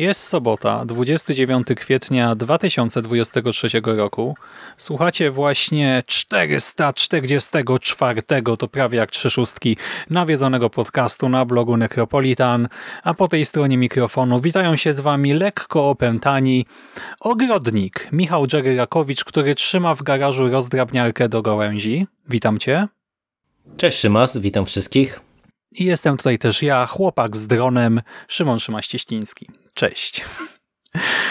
Jest sobota, 29 kwietnia 2023 roku. Słuchacie właśnie 444, to prawie jak trzy szóstki, nawiedzonego podcastu na blogu Necropolitan, a po tej stronie mikrofonu witają się z wami lekko opętani ogrodnik Michał Dżeryrakowicz, który trzyma w garażu rozdrabniarkę do gałęzi. Witam cię. Cześć Szymas, witam wszystkich. I jestem tutaj też ja, chłopak z dronem, Szymon Szymaś-Cieśliński. Cześć.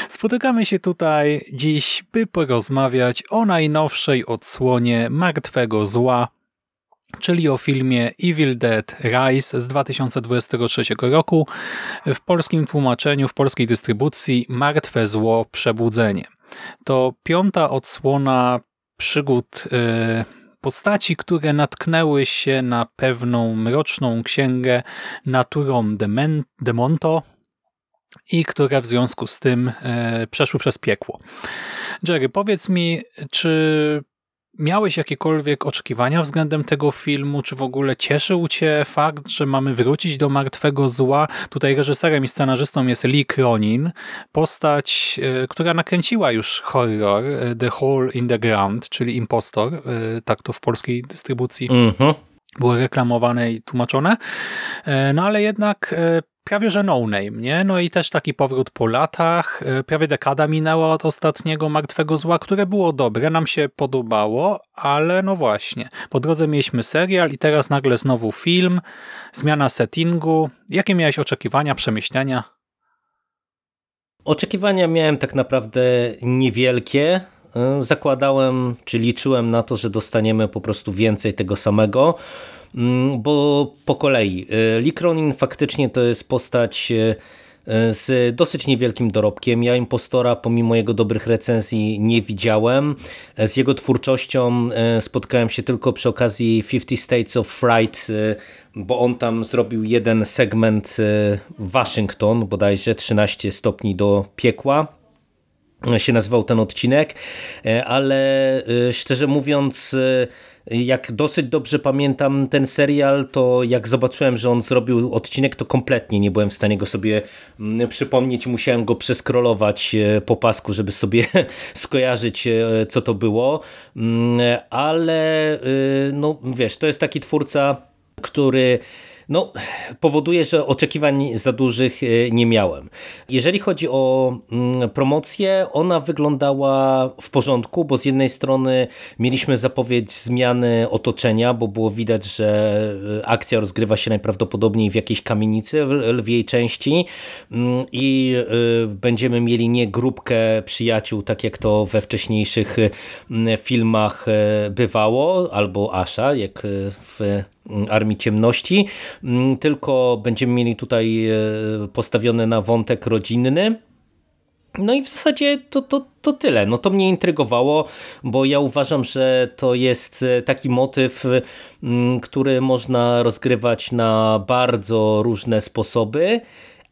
Spotykamy się tutaj dziś, by porozmawiać o najnowszej odsłonie Martwego Zła, czyli o filmie Evil Dead Rise z 2023 roku, w polskim tłumaczeniu, w polskiej dystrybucji Martwe Zło Przebudzenie. To piąta odsłona przygód yy, postaci, które natknęły się na pewną mroczną księgę Naturą Demonto, i które w związku z tym e, przeszły przez piekło. Jerry, powiedz mi, czy miałeś jakiekolwiek oczekiwania względem tego filmu? Czy w ogóle cieszył cię fakt, że mamy wrócić do martwego zła? Tutaj reżyserem i scenarzystą jest Lee Cronin, postać, e, która nakręciła już horror e, The Hole in the Ground, czyli Impostor, tak to w polskiej dystrybucji -hmm. Było reklamowane i tłumaczone. No ale jednak prawie że no-name, nie? No i też taki powrót po latach, e, prawie dekada minęła od ostatniego Martwego Zła, które było dobre, nam się podobało, ale no właśnie, po drodze mieliśmy serial i teraz nagle znowu film, zmiana settingu. Jakie miałeś oczekiwania, przemyślenia? Oczekiwania miałem tak naprawdę niewielkie. E, zakładałem, czy liczyłem na to, że dostaniemy po prostu więcej tego samego. Mm, bo po kolei. Y, Lee Cronin faktycznie to jest postać y, z dosyć niewielkim dorobkiem. Ja Impostora, pomimo jego dobrych recenzji, nie widziałem. Z jego twórczością y, spotkałem się tylko przy okazji 50 States of Fright, bo on tam zrobił jeden segment Waszyngton, bodajże 13 stopni do piekła się nazywał ten odcinek, ale szczerze mówiąc jak dosyć dobrze pamiętam ten serial, to jak zobaczyłem, że on zrobił odcinek, to kompletnie nie byłem w stanie go sobie mm, przypomnieć. Musiałem go przeskrolować e, po pasku, żeby sobie skojarzyć, e, co to było. Mm, ale e, no wiesz, to jest taki twórca, który no, powoduje, że oczekiwań za dużych e, nie miałem. Jeżeli chodzi o mm, promocję, ona wyglądała w porządku, bo z jednej strony mieliśmy zapowiedź zmiany otoczenia, bo było widać, że e, akcja rozgrywa się najprawdopodobniej w jakiejś kamienicy w lwiej części mm, i e, będziemy mieli nie grupkę przyjaciół, tak jak to we wcześniejszych filmach bywało, albo Asha, jak w Armii Ciemności, mm, tylko będziemy mieli tutaj e, postawione na wątek rodzinny. No i w zasadzie to, to, to tyle. No to mnie intrygowało, bo ja uważam, że to jest e, taki motyw, mm, który można rozgrywać na bardzo różne sposoby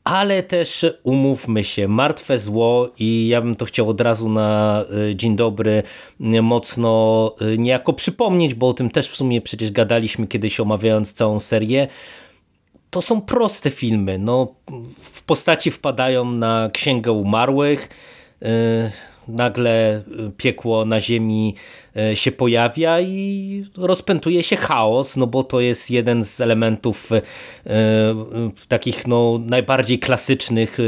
ale też umówmy się, martwe zło i ja bym to chciał od razu na y, dzień dobry y, mocno y, niejako przypomnieć, bo o tym też w sumie przecież gadaliśmy kiedyś omawiając całą serię. To są proste filmy. No, w postaci wpadają na księgę umarłych, nagle piekło na ziemi E, się pojawia i rozpętuje się chaos, no bo to jest jeden z elementów e, takich no, najbardziej klasycznych, e,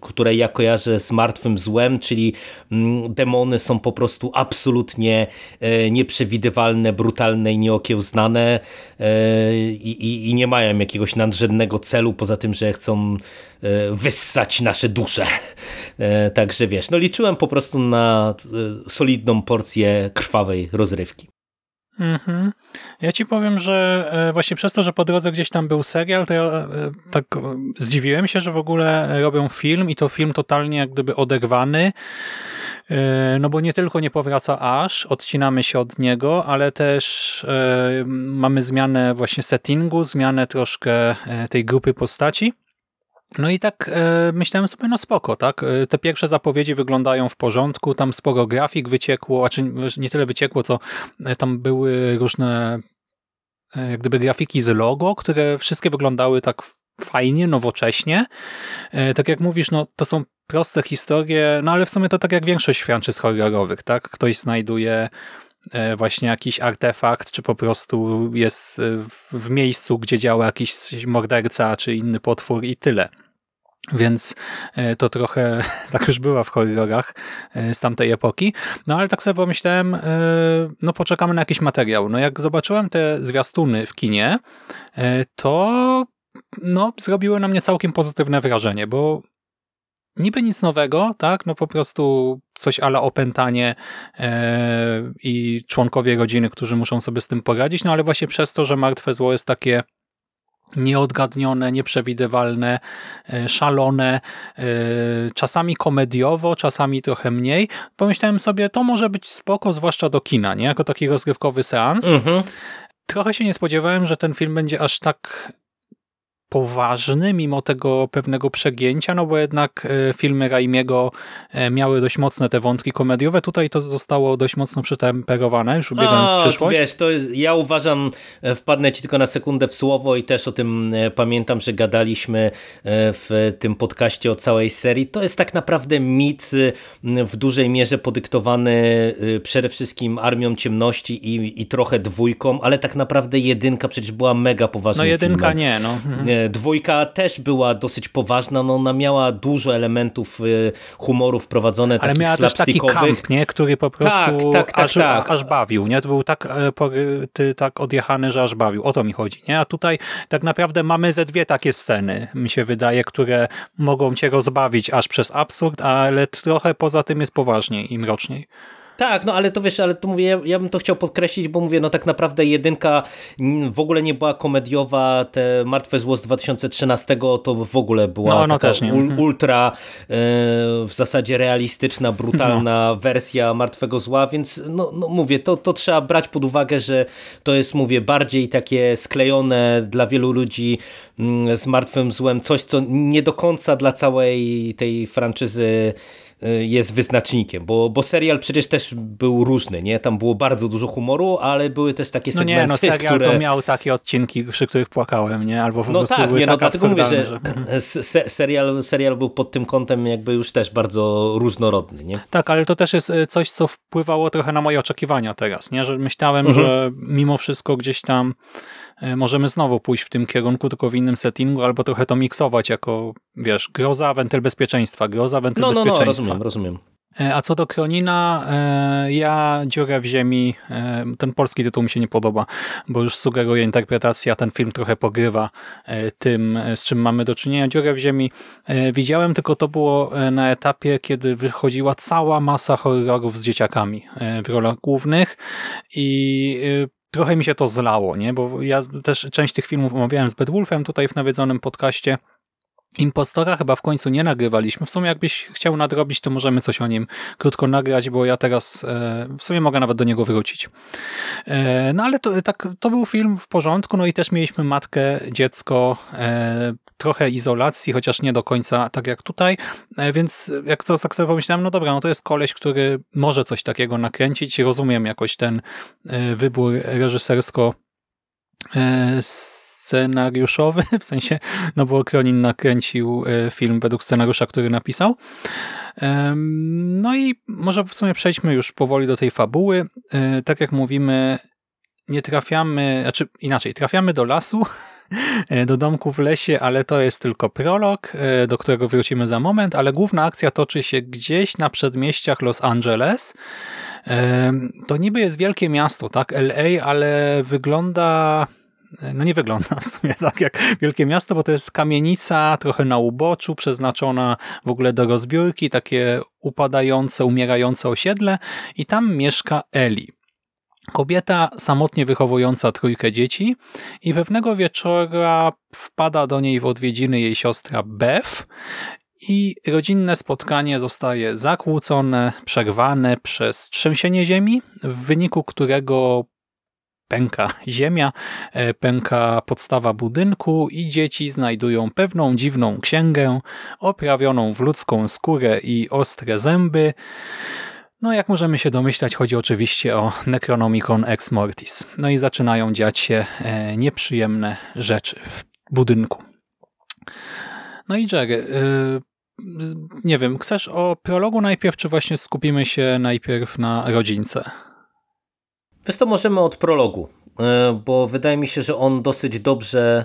które ja kojarzę z martwym złem, czyli mm, demony są po prostu absolutnie nieprzewidywalne, brutalne i nieokiełznane i, i, i nie mają jakiegoś nadrzędnego celu, poza tym, że chcą wyssać nasze dusze. Także wiesz, no liczyłem po prostu na solidną porcję krwawą ciekawej rozrywki. Mhm. Ja ci powiem, że e, właśnie przez to, że po drodze gdzieś tam był serial, to ja e, tak zdziwiłem się, że w ogóle robią film i to film totalnie jak gdyby oderwany, e, no bo nie tylko nie powraca aż, odcinamy się od niego, ale też mamy zmianę właśnie settingu, zmianę troszkę tej grupy postaci. No i tak e, myślałem sobie, no spoko, tak? E, te pierwsze zapowiedzi wyglądają w porządku, tam sporo grafik wyciekło, a czy nie tyle wyciekło, co e, tam były różne e, jak gdyby grafiki z logo, które wszystkie wyglądały tak fajnie, nowocześnie. E, tak jak mówisz, no to są proste historie, no ale w sumie to tak jak większość franczyz horrorowych, tak? Ktoś znajduje właśnie jakiś artefakt, czy po prostu jest e, w miejscu, gdzie działa jakiś morderca, czy inny potwór i tyle. Więc e, to trochę tak już była w horrorach z tamtej epoki. No ale tak sobie pomyślałem, no poczekamy na jakiś materiał. No jak zobaczyłem te zwiastuny w kinie, to no zrobiły na mnie całkiem pozytywne wrażenie, bo niby nic nowego, tak? No po prostu coś ala opętanie e, i członkowie rodziny, którzy muszą sobie z tym poradzić, no ale właśnie przez to, że martwe zło jest takie nieodgadnione, nieprzewidywalne, e, szalone, e, czasami komediowo, czasami trochę mniej. Pomyślałem sobie, to może być spoko, zwłaszcza do kina, nie? Jako taki rozgrywkowy seans. Mhm. Trochę się nie spodziewałem, że ten film będzie aż tak poważny, mimo tego pewnego przegięcia, no bo jednak e, filmy Raimiego e, miały dość mocne te wątki komediowe. Tutaj to zostało dość mocno przytemperowane, już ubiegając w przyszłość. Wiesz, to ja uważam, e, wpadnę ci tylko na sekundę w słowo i też o tym pamiętam, że gadaliśmy w tym podcaście o całej serii. To jest tak naprawdę mit w dużej mierze podyktowany przede wszystkim Armią Ciemności i, i trochę dwójką, ale tak naprawdę jedynka przecież była mega poważna. No jedynka filmem. nie, no. Mhm. Dwójka też była dosyć poważna, no ona miała dużo elementów y, humoru wprowadzone, Ale miała też taki kamp, nie? który po prostu tak, tak, tak, aż, tak. aż bawił. Nie? To był tak, e, tak odjechany, że aż bawił. O to mi chodzi. Nie? A tutaj tak naprawdę mamy ze dwie takie sceny, mi się wydaje, które mogą cię rozbawić aż przez absurd, ale trochę poza tym jest poważniej i mroczniej. Tak, no ale to wiesz, ale to mówię, ja, ja, bym to chciał podkreślić, bo mówię, no tak naprawdę jedynka w ogóle nie była komediowa, te Martwe Zło z 2013 to w ogóle była no, no taka ul, mhm. ultra e, w zasadzie realistyczna, brutalna no. wersja Martwego Zła, więc no, no mówię, to, to trzeba brać pod uwagę, że to jest, mówię, bardziej takie sklejone dla wielu ludzi mm, z Martwym Złem, coś, co nie do końca dla całej tej franczyzy Y, jest wyznacznikiem, bo, bo serial przecież też był różny, nie? Tam było bardzo dużo humoru, ale były też takie segmenty, No nie, no serial które... to miał takie odcinki, przy których płakałem, nie? Albo po no prostu tak, nie, no tak dlatego mówię, że, że serial, serial był pod tym kątem jakby już też bardzo różnorodny, nie? Tak, ale to też jest y, coś, co wpływało trochę na moje oczekiwania teraz, nie? Że myślałem, mhm. że mimo wszystko gdzieś tam możemy znowu pójść w tym kierunku, tylko w innym settingu, albo trochę to miksować jako, wiesz, groza, wentyl bezpieczeństwa, groza, wentyl no, bezpieczeństwa. No, no, rozumiem, rozumiem. E, a co do Kronina, e, ja Dziurę w ziemi, ten polski tytuł mi się nie podoba, bo już sugeruje interpretacja, ten film trochę pogrywa tym, z czym mamy do czynienia. Dziurę w ziemi widziałem, tylko to było na etapie, kiedy wychodziła cała masa horrorów z dzieciakami w rolach głównych i trochę mi się to zlało, nie? bo ja też część tych filmów omawiałem z Bedwulfem tutaj w nawiedzonym podcaście. Impostora chyba w końcu nie nagrywaliśmy. W sumie jakbyś chciał nadrobić, to możemy coś o nim krótko nagrać, bo ja teraz e, w sumie mogę nawet do niego wrócić. E, no ale to, tak, to był film w porządku, no i też mieliśmy matkę, dziecko, e, trochę izolacji, chociaż nie do końca tak jak tutaj, więc jak to tak sobie pomyślałem, no dobra, no to jest koleś, który może coś takiego nakręcić, rozumiem jakoś ten wybór reżysersko scenariuszowy, w sensie, no bo Kronin nakręcił e, film według scenariusza, który napisał. No i może w sumie przejdźmy już powoli do tej fabuły. E, tak jak mówimy, nie trafiamy, znaczy inaczej, trafiamy do lasu, e, do domku w lesie, ale to jest tylko prolog, do którego wrócimy za moment, ale główna akcja toczy się gdzieś na przedmieściach Los Angeles. To niby jest wielkie miasto, tak, LA, ale wygląda no nie wygląda w sumie tak jak wielkie miasto, bo to jest kamienica trochę na uboczu, przeznaczona w ogóle do rozbiórki, takie upadające, umierające osiedle i tam mieszka Eli. Kobieta samotnie wychowująca trójkę dzieci i pewnego wieczora wpada do niej w odwiedziny jej siostra Beth i rodzinne spotkanie zostaje zakłócone, przerwane przez trzęsienie ziemi, w wyniku którego pęka ziemia, e, pęka podstawa budynku i dzieci znajdują pewną dziwną księgę oprawioną w ludzką skórę i ostre zęby. No jak możemy się domyślać, chodzi oczywiście o Necronomicon Ex Mortis. No i zaczynają dziać się e, nieprzyjemne rzeczy w budynku. No i Jerry, e, nie wiem, chcesz o prologu najpierw, czy właśnie skupimy się najpierw na rodzince? Wiesz to możemy od prologu, e, bo wydaje mi się, że on dosyć dobrze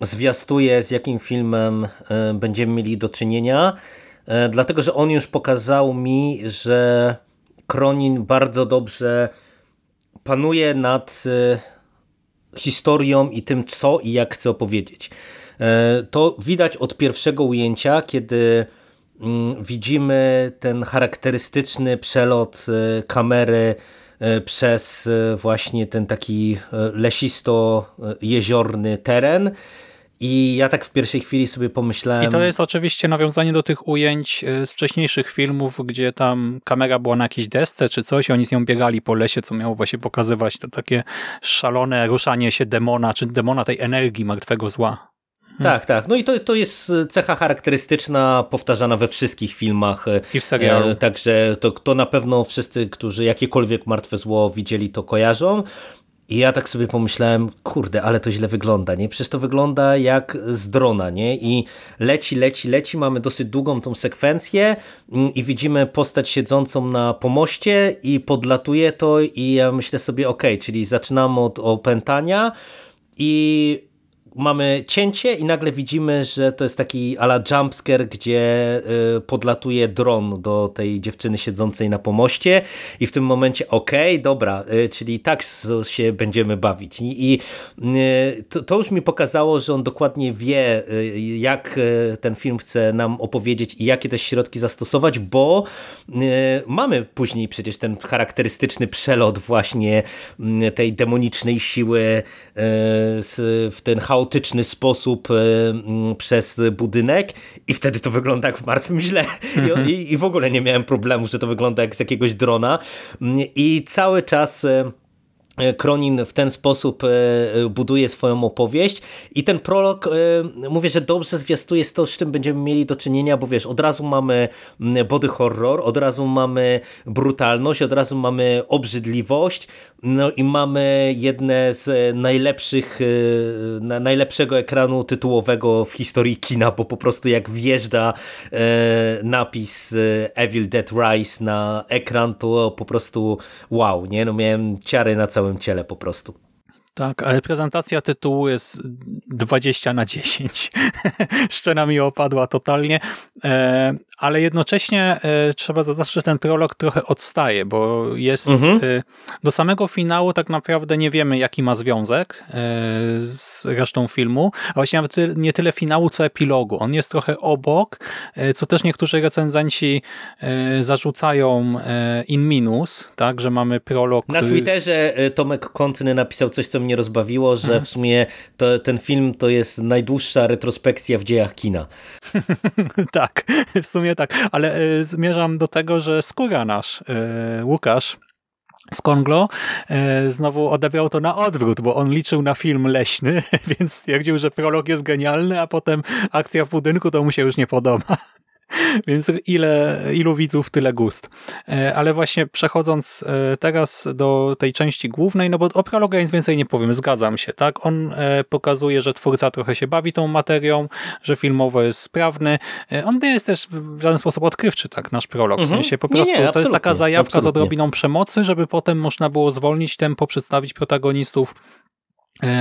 zwiastuje z jakim filmem e, będziemy mieli do czynienia, e, dlatego że on już pokazał mi, że Kronin bardzo dobrze panuje nad historią i tym, co i jak chce opowiedzieć. To widać od pierwszego ujęcia, kiedy mm, widzimy ten charakterystyczny przelot kamery przez e, właśnie ten taki e, lesisto-jeziorny teren. I ja tak w pierwszej chwili sobie pomyślałem... I to jest oczywiście nawiązanie do tych ujęć z wcześniejszych filmów, gdzie tam kamera była na jakiejś desce czy coś, oni z nią biegali po lesie, co miało właśnie pokazywać to takie szalone ruszanie się demona, czy demona tej energii martwego zła. Tak, tak. No i to, to jest cecha charakterystyczna, powtarzana we wszystkich filmach. E, I w serialu. E, także to, to na pewno wszyscy, którzy jakiekolwiek martwe zło widzieli, to kojarzą. I ja tak sobie pomyślałem, kurde, ale to źle wygląda, nie? Przecież to wygląda jak z drona, nie? I leci, leci, leci, mamy dosyć długą tą sekwencję mm, i widzimy postać siedzącą na pomoście i podlatuje to i ja myślę sobie, ok, czyli zaczynamy od opętania i mamy cięcie i nagle widzimy, że to jest taki ala jumpscare, gdzie y, podlatuje dron do tej dziewczyny siedzącej na pomoście i w tym momencie okej, okay, dobra, y, czyli tak się będziemy bawić. I y, to już mi pokazało, że on dokładnie wie, jak ten film chce nam opowiedzieć i jakie też środki zastosować, bo mamy później przecież ten charakterystyczny przelot właśnie tej demonicznej siły w ten chaos chaotyczny sposób e, przez budynek i wtedy to wygląda jak w martwym źle. I, I, w ogóle nie miałem problemu, że to wygląda jak z jakiegoś drona. I cały czas E, Kronin w ten sposób e, e, buduje swoją opowieść i ten prolog, mówię, że dobrze zwiastuje to, z czym będziemy mieli do czynienia, bo wiesz, od razu mamy body horror, od razu mamy brutalność, od razu mamy obrzydliwość, no i mamy jedne z najlepszych, najlepszego ekranu tytułowego w historii kina, bo po prostu jak wjeżdża napis Evil Dead Rise na ekran, to po prostu wow, nie? No miałem ciary na całym całym ciele po prostu. Tak, ale prezentacja tytułu jest 20 na 10. Szczena mi opadła totalnie, e, ale jednocześnie e, trzeba zaznaczyć, że ten prolog trochę odstaje, bo jest mhm. E, do samego finału tak naprawdę nie wiemy, jaki ma związek z resztą filmu, a właśnie nawet nie tyle finału, co epilogu. On jest trochę obok, co też niektórzy recenzenci zarzucają in minus, tak, że mamy prolog. Na który... Twitterze Tomek Kątny napisał coś, co mnie rozbawiło, że mhm. w sumie to, ten film to jest najdłuższa retrospekcja w dziejach kina. tak, w sumie tak, ale y, zmierzam do tego, że skóra nasz, y, Łukasz, z Konglo e, znowu odebrał to na odwrót, bo on liczył na film leśny, więc stwierdził, że prolog jest genialny, a potem akcja w budynku to mu się już nie podoba. Więc ile, ilu widzów, tyle gust. E, ale właśnie przechodząc e, teraz do tej części głównej, no bo o prologu nic więcej nie powiem, zgadzam się, tak? On e, pokazuje, że twórca trochę się bawi tą materią, że filmowo jest sprawny. On nie jest też w żaden sposób odkrywczy, tak, nasz prolog. W mhm. sensie po prostu nie, nie, to jest taka zajawka absolutnie. z odrobiną przemocy, żeby potem można było zwolnić tempo, przedstawić protagonistów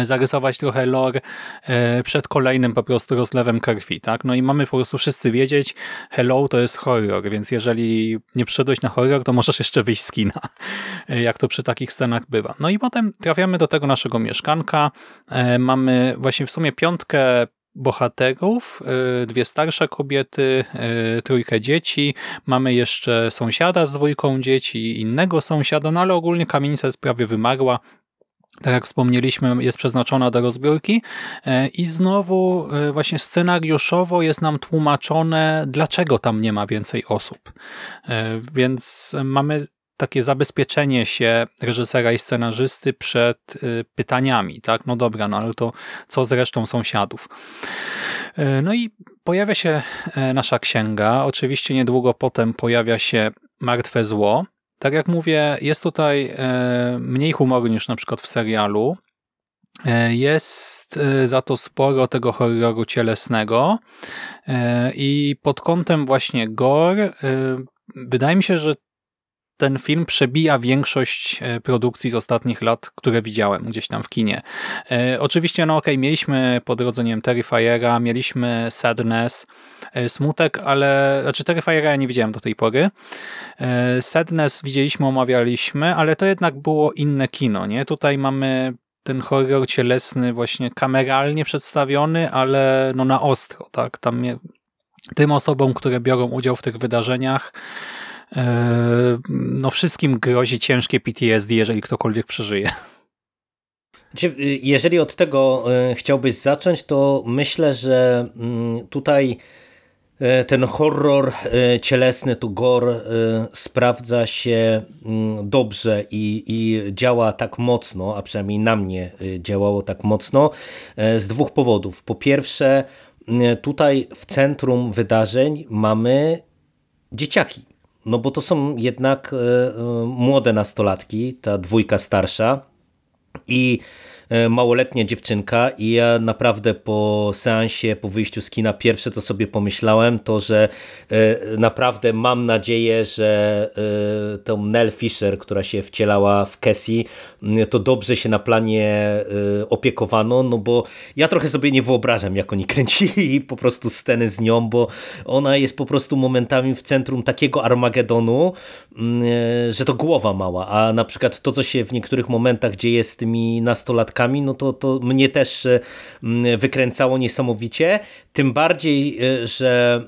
zarysować trochę lore e, przed kolejnym po prostu rozlewem krwi, tak? No i mamy po prostu wszyscy wiedzieć, hello to jest horror, więc jeżeli nie przyszedłeś na horror, to możesz jeszcze wyjść z kina, e, jak to przy takich scenach bywa. No i potem trafiamy do tego naszego mieszkanka, mamy właśnie w sumie piątkę bohaterów, dwie starsze kobiety, trójkę dzieci, mamy jeszcze sąsiada z dwójką dzieci, innego sąsiada, no ale ogólnie kamienica jest prawie wymarła, tak jak wspomnieliśmy, jest przeznaczona do rozbiórki e, i znowu e, właśnie scenariuszowo jest nam tłumaczone, dlaczego tam nie ma więcej osób. E, więc mamy takie zabezpieczenie się reżysera i scenarzysty przed pytaniami, tak? No dobra, no ale to co z resztą sąsiadów? No i pojawia się nasza księga. Oczywiście niedługo potem pojawia się Martwe Zło, tak jak mówię, jest tutaj e, mniej humoru niż na przykład w serialu. E, jest e, za to sporo tego horroru cielesnego i pod kątem właśnie gore wydaje mi się, że ten film przebija większość e, produkcji z ostatnich lat, które widziałem gdzieś tam w kinie. E, oczywiście, no okej, okay, mieliśmy po drodze, Terrifiera, mieliśmy Sadness, e, Smutek, ale, znaczy Terrifiera ja nie widziałem do tej pory. Sadness widzieliśmy, omawialiśmy, ale to jednak było inne kino, nie? Tutaj mamy ten horror cielesny właśnie kameralnie przedstawiony, ale no na ostro, tak? Tam tym osobom, które biorą udział w tych wydarzeniach no wszystkim grozi ciężkie PTSD, jeżeli ktokolwiek przeżyje. Jeżeli od tego e, chciałbyś zacząć, to myślę, że mm, tutaj e, ten horror cielesny, tu gore sprawdza się mm, dobrze i, i działa tak mocno, a przynajmniej na mnie działało tak mocno z dwóch powodów. Po pierwsze, tutaj w centrum wydarzeń mamy dzieciaki. No bo to są jednak e, e, młode nastolatki, ta dwójka starsza. I małoletnia dziewczynka i ja naprawdę po seansie, po wyjściu z kina pierwsze co sobie pomyślałem to, że e, naprawdę mam nadzieję, że e, tą Nell Fisher, która się wcielała w Cassie, to dobrze się na planie opiekowano, no bo ja trochę sobie nie wyobrażam jak oni kręcili po prostu sceny z nią, bo ona jest po prostu momentami w centrum takiego Armagedonu, że to głowa mała, a na przykład to co się w niektórych momentach dzieje z tymi nastolatkami no to, to mnie też e, wykręcało niesamowicie. Tym bardziej, e, że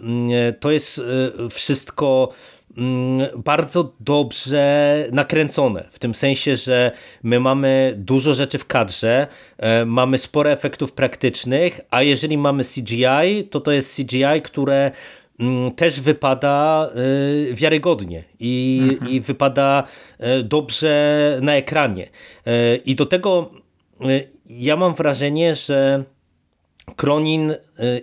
to jest e, wszystko bardzo dobrze nakręcone, w tym sensie, że my mamy dużo rzeczy w kadrze, mamy sporo efektów praktycznych, a jeżeli mamy CGI, to to jest CGI, które też wypada wiarygodnie i, mhm. i wypada dobrze na ekranie. I do tego ja mam wrażenie, że Kronin y,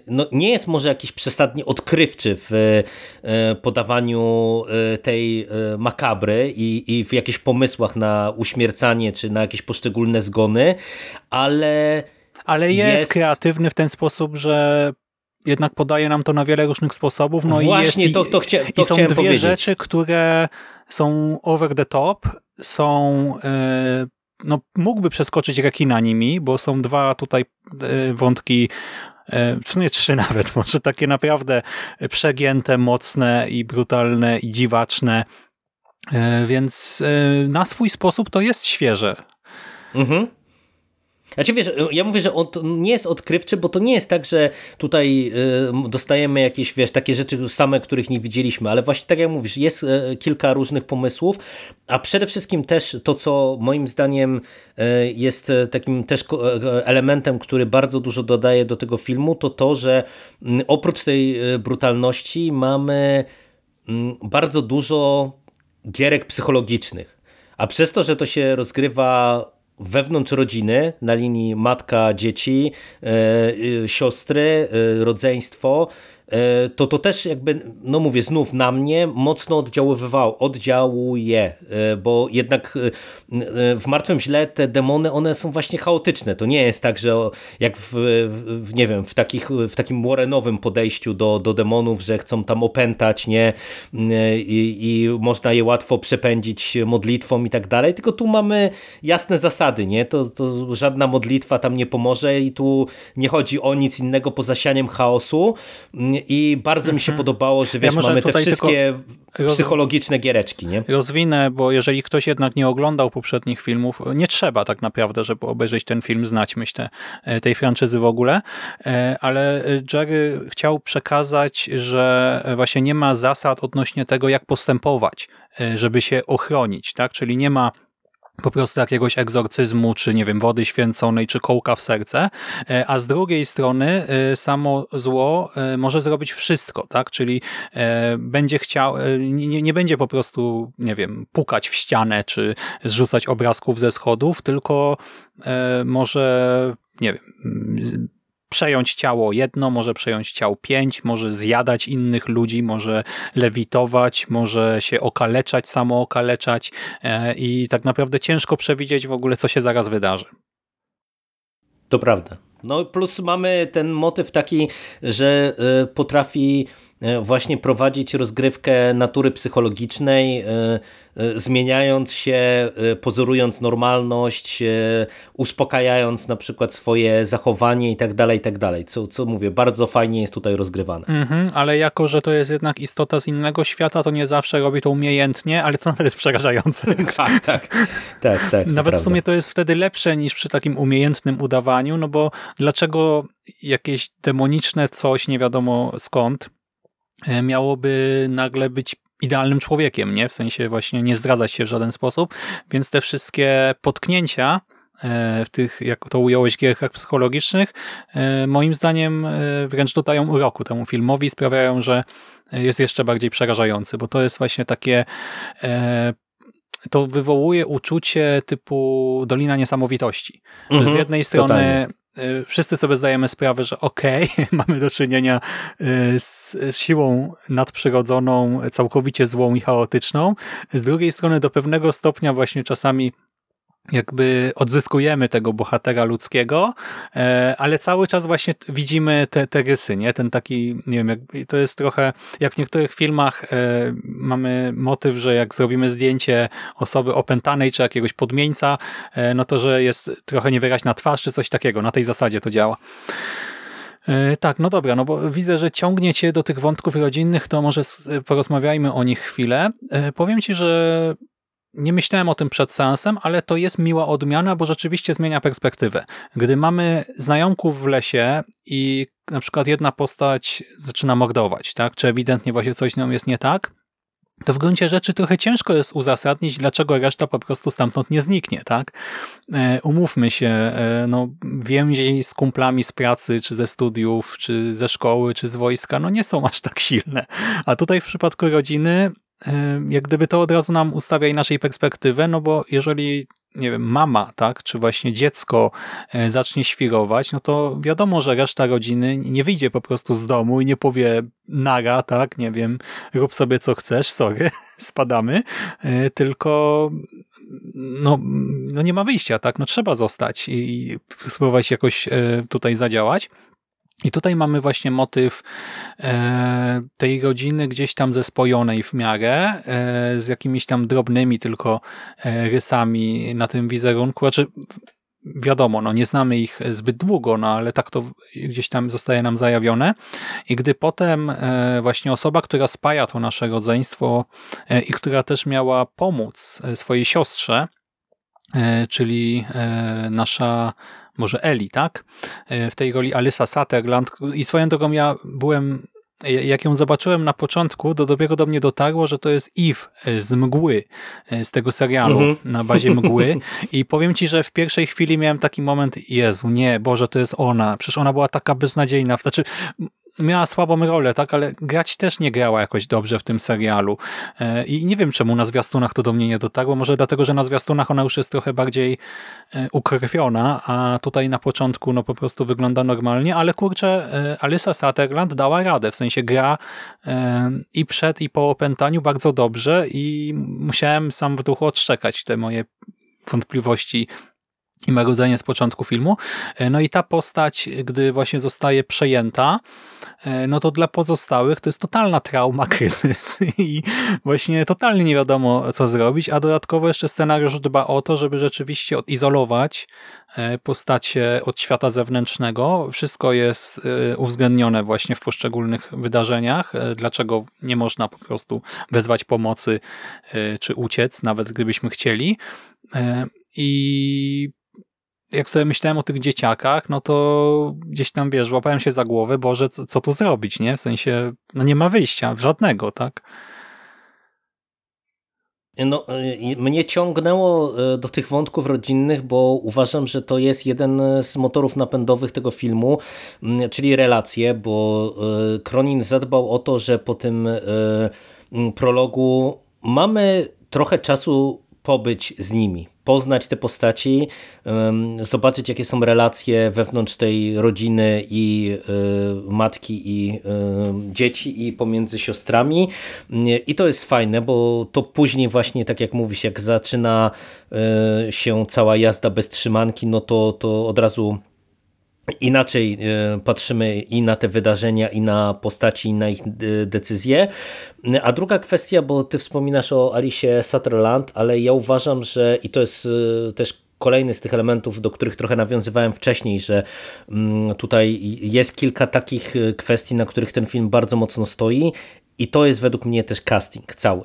no, nie jest może jakiś przesadnie odkrywczy w y, podawaniu tej makabry i, i w jakichś pomysłach na uśmiercanie czy na jakieś poszczególne zgony, ale ale jest, jest kreatywny w ten sposób, że jednak podaje nam to na wiele różnych sposobów. No Właśnie, i jest, to, to, chcia, to i są dwie powiedzieć. rzeczy, które są over the top, są no, mógłby przeskoczyć rekina nimi, bo są dwa tutaj e, wątki e, w trzy nawet, może takie naprawdę przegięte, mocne i brutalne i dziwaczne, e, więc na swój sposób to jest świeże. Mhm. Znaczy wiesz, ja mówię, że on nie jest odkrywczy, bo to nie jest tak, że tutaj y, dostajemy jakieś, wiesz, takie rzeczy same, których nie widzieliśmy, ale właśnie tak jak mówisz, jest y, kilka różnych pomysłów, a przede wszystkim też to, co moim zdaniem y, jest takim też elementem, który bardzo dużo dodaje do tego filmu, to to, że mm, oprócz tej brutalności mamy mm, bardzo dużo gierek psychologicznych. A przez to, że to się rozgrywa wewnątrz rodziny, na linii matka, dzieci, e, siostry, e, rodzeństwo, e, to to też jakby, no mówię, znów na mnie mocno oddziaływało, oddziałuje, e, bo jednak w Martwym Źle te demony, one są właśnie chaotyczne. To nie jest tak, że jak w, w nie wiem, w, takich, w takim Warrenowym podejściu do, do demonów, że chcą tam opętać, nie? I, I można je łatwo przepędzić modlitwą i tak dalej, tylko tu mamy jasne zasady, nie? To, to żadna modlitwa tam nie pomoże i tu nie chodzi o nic innego poza sianiem chaosu i bardzo mi się mhm. podobało, że wiesz, ja mamy te wszystkie psychologiczne giereczki, nie? Rozwinę, bo jeżeli ktoś jednak nie oglądał poprzednich filmów, nie trzeba tak naprawdę, żeby obejrzeć ten film, znać myślę e, tej franczyzy w ogóle, e, ale Jerry chciał przekazać, że właśnie nie ma zasad odnośnie tego, jak postępować, e, żeby się ochronić, tak? Czyli nie ma po prostu jakiegoś egzorcyzmu, czy nie wiem, wody święconej, czy kołka w serce, e, a z drugiej strony e, samo zło e, może zrobić wszystko, tak? Czyli będzie chciał, nie, nie będzie po prostu, nie wiem, pukać w ścianę, czy zrzucać obrazków ze schodów, tylko może, nie wiem, przejąć ciało jedno, może przejąć ciało pięć, może zjadać innych ludzi, może lewitować, może się okaleczać, samo okaleczać e, i tak naprawdę ciężko przewidzieć w ogóle, co się zaraz wydarzy. To prawda. No plus mamy ten motyw taki, że e, potrafi właśnie prowadzić rozgrywkę natury psychologicznej, E, zmieniając się, e, pozorując normalność, e, uspokajając na przykład swoje zachowanie i tak dalej, i tak dalej. Co, co mówię, bardzo fajnie jest tutaj rozgrywane. Mhm, ale jako, że to jest jednak istota z innego świata, to nie zawsze robi to umiejętnie, ale to nawet jest przerażające. tak, tak, tak, tak. Nawet w sumie to jest wtedy lepsze niż przy takim umiejętnym udawaniu, no bo dlaczego jakieś demoniczne coś, nie wiadomo skąd, miałoby nagle być idealnym człowiekiem, nie? W sensie właśnie nie zdradzać się w żaden sposób, więc te wszystkie potknięcia e, w tych, jak to ująłeś, gierkach psychologicznych, e, moim zdaniem e, wręcz dodają uroku temu filmowi, sprawiają, że jest jeszcze bardziej przerażający, bo to jest właśnie takie to wywołuje uczucie typu Dolina Niesamowitości. Mhm, z jednej strony totalnie. Y, wszyscy sobie zdajemy sprawę, że okej, okay, mamy do czynienia y, z siłą nadprzyrodzoną, całkowicie złą i chaotyczną. Z drugiej strony do pewnego stopnia właśnie czasami jakby odzyskujemy tego bohatera ludzkiego, e, ale cały czas właśnie widzimy te, te rysy, nie? Ten taki, nie wiem, to jest trochę, jak w niektórych filmach e, mamy motyw, że jak zrobimy zdjęcie osoby opętanej, czy jakiegoś podmieńca, e, no to, że jest trochę niewyraźna twarz, czy coś takiego. Na tej zasadzie to działa. Tak, no dobra, no bo widzę, że ciągnie cię do tych wątków rodzinnych, to może porozmawiajmy o nich chwilę. Powiem ci, że nie myślałem o tym przed seansem, ale to jest miła odmiana, bo rzeczywiście zmienia perspektywę. Gdy mamy znajomków w lesie i na przykład jedna postać zaczyna mordować, tak? czy ewidentnie właśnie coś z nią jest nie tak, to w gruncie rzeczy trochę ciężko jest uzasadnić, dlaczego reszta po prostu stamtąd nie zniknie, tak? E, umówmy się, e, no więzi z kumplami z pracy, czy ze studiów, czy ze szkoły, czy z wojska, no nie są aż tak silne. A tutaj w przypadku rodziny jak gdyby to od razu nam ustawia inaczej perspektywę, no bo jeżeli, nie wiem, mama, tak, czy właśnie dziecko e, zacznie świrować, no to wiadomo, że reszta rodziny nie wyjdzie po prostu z domu i nie powie naga, tak, nie wiem, rób sobie co chcesz, sorry, spadamy, e, tylko no, no nie ma wyjścia, tak, no trzeba zostać i spróbować jakoś e, tutaj zadziałać. I tutaj mamy właśnie motyw e, tej rodziny gdzieś tam zespojonej w miarę, e, z jakimiś tam drobnymi tylko e, rysami na tym wizerunku. Znaczy, wiadomo, no nie znamy ich zbyt długo, no ale tak to gdzieś tam zostaje nam zajawione. I gdy potem właśnie osoba, która spaja to nasze rodzeństwo i która też miała pomóc swojej siostrze, czyli nasza może Eli, tak? E, w tej roli Alyssa Sutherland i swoją drogą ja byłem jak ją zobaczyłem na początku, to dopiero do mnie dotarło, że to jest Eve e, z Mgły, e, z tego serialu mhm. na bazie Mgły i powiem ci, że w pierwszej chwili miałem taki moment, Jezu, nie, Boże, to jest ona, przecież ona była taka beznadziejna, znaczy miała słabą rolę, tak, ale grać też nie grała jakoś dobrze w tym serialu. E, I nie wiem, czemu na zwiastunach to do mnie nie dotarło. Może dlatego, że na zwiastunach ona już jest trochę bardziej e, ukrwiona, a tutaj na początku no po prostu wygląda normalnie, ale kurczę, e, Alyssa Sutherland dała radę, w sensie gra i przed i po opętaniu bardzo dobrze i musiałem sam w duchu odszczekać te moje wątpliwości i marudzenie z początku filmu. E, no i ta postać, gdy właśnie zostaje przejęta, e, no to dla pozostałych to jest totalna trauma, kryzys i właśnie totalnie nie wiadomo co zrobić, a dodatkowo jeszcze scenariusz dba o to, żeby rzeczywiście odizolować e, postacie od świata zewnętrznego. Wszystko jest uwzględnione właśnie w poszczególnych wydarzeniach, dlaczego nie można po prostu wezwać pomocy czy uciec, nawet gdybyśmy chcieli. I jak sobie myślałem o tych dzieciakach, no to gdzieś tam, wiesz, łapałem się za głowę, Boże, co, co tu zrobić, nie? W sensie, no nie ma wyjścia, żadnego, tak? No, y, mnie ciągnęło y, do tych wątków rodzinnych, bo uważam, że to jest jeden z motorów napędowych tego filmu, mm, czyli relacje, bo y, Kronin zadbał o to, że po tym prologu mamy trochę czasu pobyć z nimi, poznać te postaci, zobaczyć jakie są relacje wewnątrz tej rodziny i e, matki i dzieci i pomiędzy siostrami. I to jest fajne, bo to później właśnie tak jak mówisz, jak zaczyna e, się cała jazda bez trzymanki, no to, to od razu inaczej e, patrzymy i na te wydarzenia, i na postaci, i na ich e, decyzje. A druga kwestia, bo ty wspominasz o Alicie Sutherland, ale ja uważam, że i to jest e, też kolejny z tych elementów, do których trochę nawiązywałem wcześniej, że mm, tutaj jest kilka takich kwestii, na których ten film bardzo mocno stoi i to jest według mnie też casting cały.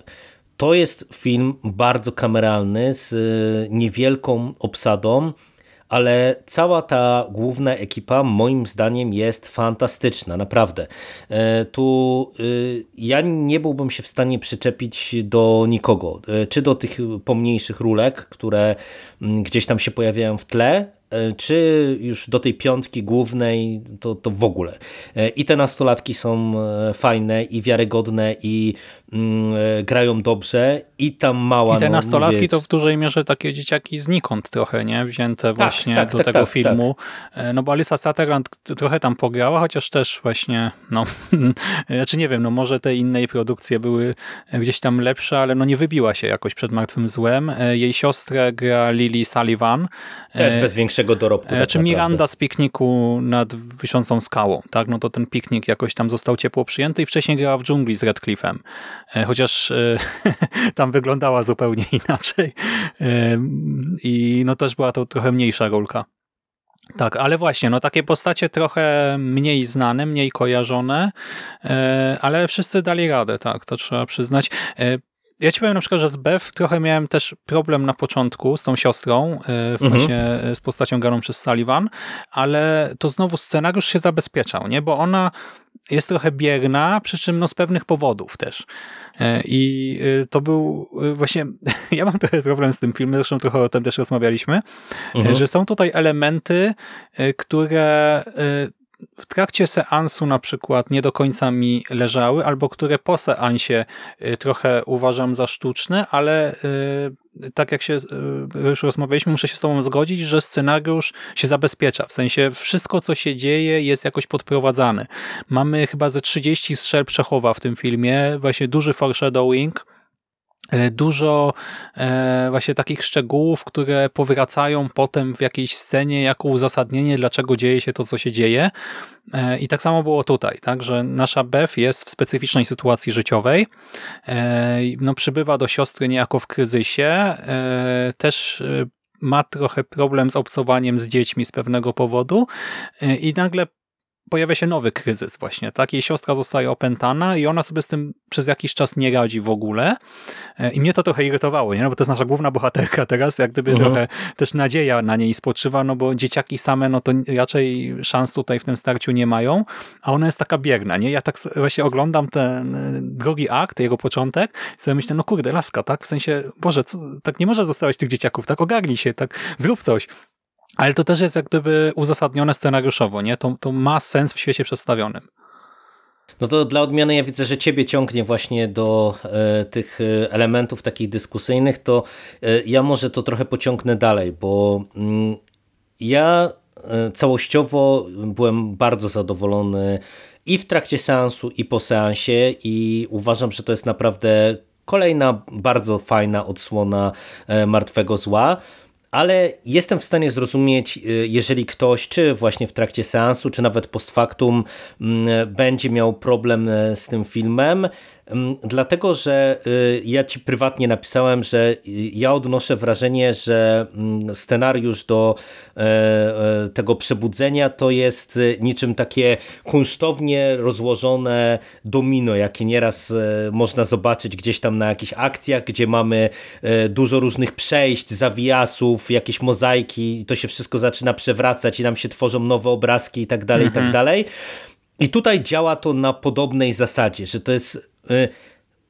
To jest film bardzo kameralny z niewielką obsadą, ale cała ta główna ekipa moim zdaniem jest fantastyczna, naprawdę. E, tu y, ja nie byłbym się w stanie przyczepić do nikogo, e, czy do tych pomniejszych rulek, które mm, gdzieś tam się pojawiają w tle, E, czy już do tej piątki głównej, to, to w ogóle. E, I te nastolatki są e, fajne i wiarygodne i mm, grają dobrze i tam mała... I te no, nastolatki mówię, to w dużej mierze takie dzieciaki znikąd trochę, nie? Wzięte tak, właśnie tak, do tak, tego tak, filmu. Tak. No bo Alisa Sutherland trochę tam pograła, chociaż też właśnie, no, znaczy nie wiem, no może te innej produkcje były gdzieś tam lepsze, ale no nie wybiła się jakoś przed Martwym Złem. Jej siostrę gra Lily Sullivan. Też bez większego większego dorobku. Tak Czy Miranda z pikniku nad wiszącą skałą, tak? No to ten piknik jakoś tam został ciepło przyjęty i wcześniej grała w dżungli z Redcliffem. E, chociaż e, tam wyglądała zupełnie inaczej. E, I no też była to trochę mniejsza rolka. Tak, ale właśnie, no takie postacie trochę mniej znane, mniej kojarzone, ale wszyscy dali radę, tak, to trzeba przyznać. Ja ci powiem na przykład, że z Bev trochę miałem też problem na początku z tą siostrą, w mhm. E, z postacią graną przez Sullivan, ale to znowu scenariusz się zabezpieczał, nie? bo ona jest trochę bierna, przy czym no z pewnych powodów też. E, I to był właśnie, ja mam trochę problem z tym filmem, zresztą trochę o tym też rozmawialiśmy, mhm. że są tutaj elementy, które w trakcie seansu na przykład nie do końca mi leżały, albo które po seansie y, trochę uważam za sztuczne, ale y, tak jak się y, już rozmawialiśmy, muszę się z tobą zgodzić, że scenariusz się zabezpiecza. W sensie wszystko, co się dzieje jest jakoś podprowadzane. Mamy chyba ze 30 strzel przechowa w tym filmie, właśnie duży foreshadowing, dużo e, właśnie takich szczegółów, które powracają potem w jakiejś scenie jako uzasadnienie, dlaczego dzieje się to, co się dzieje. E, I tak samo było tutaj, tak, że nasza Beth jest w specyficznej sytuacji życiowej, no przybywa do siostry niejako w kryzysie, też ma trochę problem z obcowaniem z dziećmi z pewnego powodu. I nagle pojawia się nowy kryzys właśnie, tak? Jej siostra zostaje opętana i ona sobie z tym przez jakiś czas nie radzi w ogóle e, i mnie to trochę irytowało, nie? No bo to jest nasza główna bohaterka teraz, jak gdyby mhm. trochę też nadzieja na niej spoczywa, no bo dzieciaki same, no to raczej szans tutaj w tym starciu nie mają, a ona jest taka bierna, nie? Ja tak właśnie oglądam ten e, drugi akt, jego początek i sobie myślę, no kurde, laska, tak? W sensie, Boże, co, tak nie może zostawać tych dzieciaków, tak ogarnij się, tak zrób coś. Ale to też jest jak gdyby uzasadnione scenariuszowo, nie? To, to ma sens w świecie przedstawionym. No to dla odmiany ja widzę, że ciebie ciągnie właśnie do e, tych e, elementów takich dyskusyjnych, to e, ja może to trochę pociągnę dalej, bo mm, ja e, całościowo byłem bardzo zadowolony i w trakcie seansu, i po seansie i uważam, że to jest naprawdę kolejna bardzo fajna odsłona e, Martwego Zła ale jestem w stanie zrozumieć, y, jeżeli ktoś, czy właśnie w trakcie seansu, czy nawet post factum, mm, będzie miał problem e, z tym filmem, dlatego że y, ja ci prywatnie napisałem, że y, ja odnoszę wrażenie, że mm, scenariusz do e, e, tego przebudzenia to jest niczym takie kunsztownie rozłożone domino, jakie nieraz można zobaczyć gdzieś tam na jakichś akcjach, gdzie mamy dużo różnych przejść, zawijasów, jakieś mozaiki, to się wszystko zaczyna przewracać i nam się tworzą nowe obrazki i tak dalej, i tak mhm. dalej. I tutaj działa to na podobnej zasadzie, że to jest y,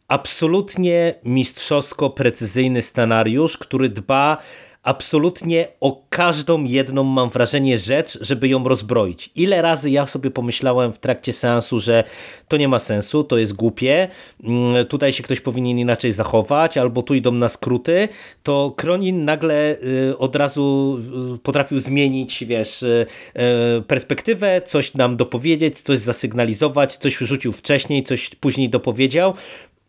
absolutnie mistrzowsko precyzyjny scenariusz, który dba absolutnie o każdą jedną, mam wrażenie, rzecz, żeby ją rozbroić. Ile razy ja sobie pomyślałem w trakcie seansu, że to nie ma sensu, to jest głupie, mm, tutaj się ktoś powinien inaczej zachować, albo tu idą na skróty, to Kronin nagle y, od razu y, potrafił zmienić, wiesz, y, perspektywę, coś nam dopowiedzieć, coś zasygnalizować, coś wyrzucił wcześniej, coś później dopowiedział.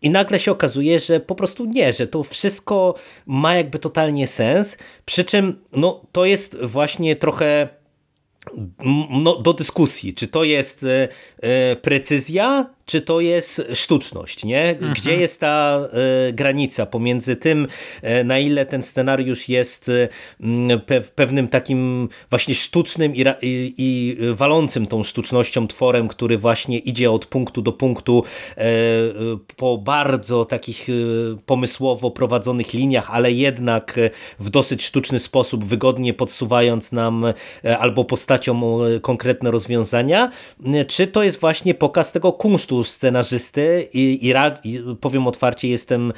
I nagle się okazuje, że po prostu nie, że to wszystko ma jakby totalnie sens. Przy czym no, to jest właśnie trochę no, do dyskusji, czy to jest e, e, precyzja, czy to jest sztuczność, nie? Mhm. Gdzie jest ta e, granica pomiędzy tym, e, na ile ten scenariusz jest e, pe pewnym takim właśnie sztucznym i, i, i, walącym tą sztucznością tworem, który właśnie idzie od punktu do punktu e, po bardzo takich pomysłowo prowadzonych liniach, ale jednak w dosyć sztuczny sposób, wygodnie podsuwając nam albo postaciom konkretne rozwiązania, czy to jest właśnie pokaz tego kunsztu scenarzysty i, i, i powiem otwarcie, jestem e,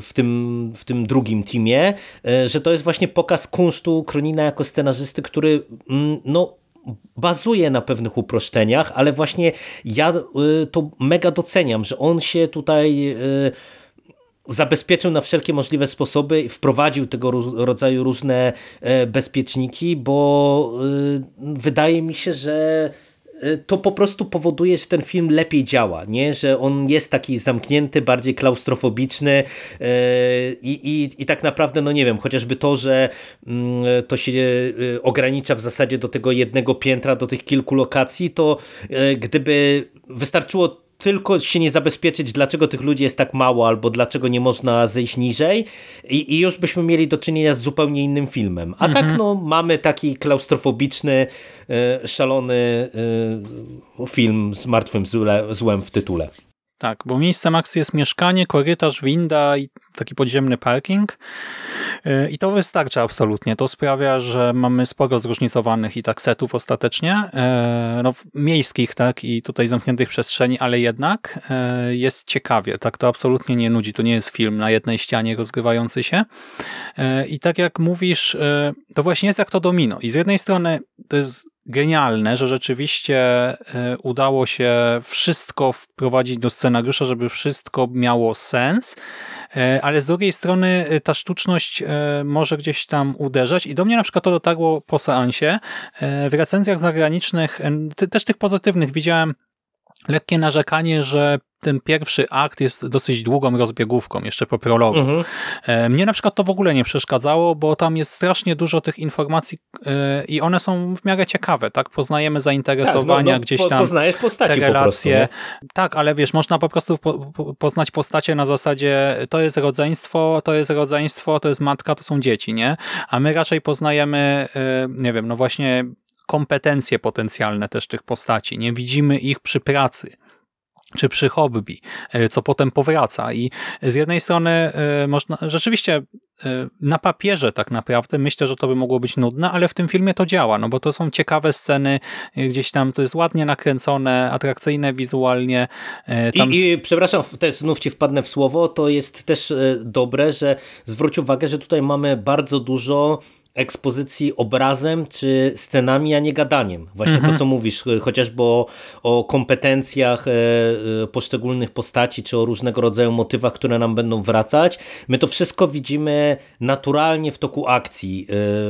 w tym, w tym drugim teamie, e, że to jest właśnie pokaz kunsztu Kronina jako scenarzysty, który mm, no bazuje na pewnych uproszczeniach, ale właśnie ja e, to mega doceniam, że on się tutaj zabezpieczył na wszelkie możliwe sposoby i wprowadził tego rodzaju różne bezpieczniki, bo wydaje mi się, że to po prostu powoduje, że ten film lepiej działa, nie? że on jest taki zamknięty, bardziej klaustrofobiczny y, i, i, i tak naprawdę, no nie wiem, chociażby to, że mm, to się y, ogranicza w zasadzie do tego jednego piętra, do tych kilku lokacji, to gdyby wystarczyło tylko się nie zabezpieczyć, dlaczego tych ludzi jest tak mało, albo dlaczego nie można zejść niżej i, i już byśmy mieli do czynienia z zupełnie innym filmem. A tak, mhm. tak no mamy taki klaustrofobiczny, e, szalony e, film z martwym złem w tytule. Tak, bo miejscem akcji jest mieszkanie, korytarz, winda i taki podziemny parking. E, I to wystarcza absolutnie. To sprawia, że mamy sporo zróżnicowanych i tak setów ostatecznie, e, no, miejskich, tak, i tutaj zamkniętych przestrzeni, ale jednak e, jest ciekawie. Tak, to absolutnie nie nudzi. To nie jest film na jednej ścianie rozgrywający się. I tak jak mówisz, to właśnie jest jak to domino. I z jednej strony to jest genialne, że rzeczywiście udało się wszystko wprowadzić do scenariusza, żeby wszystko miało sens, ale z drugiej strony ta sztuczność może gdzieś tam uderzać i do mnie na przykład to dotarło po seansie. W recenzjach zagranicznych, też tych pozytywnych widziałem lekkie narzekanie, że ten pierwszy akt jest dosyć długą rozbiegówką, jeszcze po prologu. Mhm. E, mnie na przykład to w ogóle nie przeszkadzało, bo tam jest strasznie dużo tych informacji e, i one są w miarę ciekawe, tak? Poznajemy zainteresowania, tak, no, no, gdzieś tam poznajesz postacie te relacje. Po prostu, tak, ale wiesz, można po prostu poznać postacie na zasadzie to jest rodzeństwo, to jest rodzeństwo, to jest matka, to są dzieci, nie? A my raczej poznajemy, e, nie wiem, no właśnie kompetencje potencjalne też tych postaci. Nie widzimy ich przy pracy czy przy hobby, e, co potem powraca. I z jednej strony e, można, rzeczywiście e, na papierze tak naprawdę myślę, że to by mogło być nudne, ale w tym filmie to działa, no bo to są ciekawe sceny, gdzieś tam to jest ładnie nakręcone, atrakcyjne wizualnie. Tam... I, I przepraszam, też znów ci wpadnę w słowo, to jest też dobre, że zwróć uwagę, że tutaj mamy bardzo dużo ekspozycji obrazem czy scenami, a nie gadaniem. Właśnie to, co mówisz, chociażby o, o kompetencjach poszczególnych postaci, czy o różnego rodzaju motywach, które nam będą wracać. My to wszystko widzimy naturalnie w toku akcji,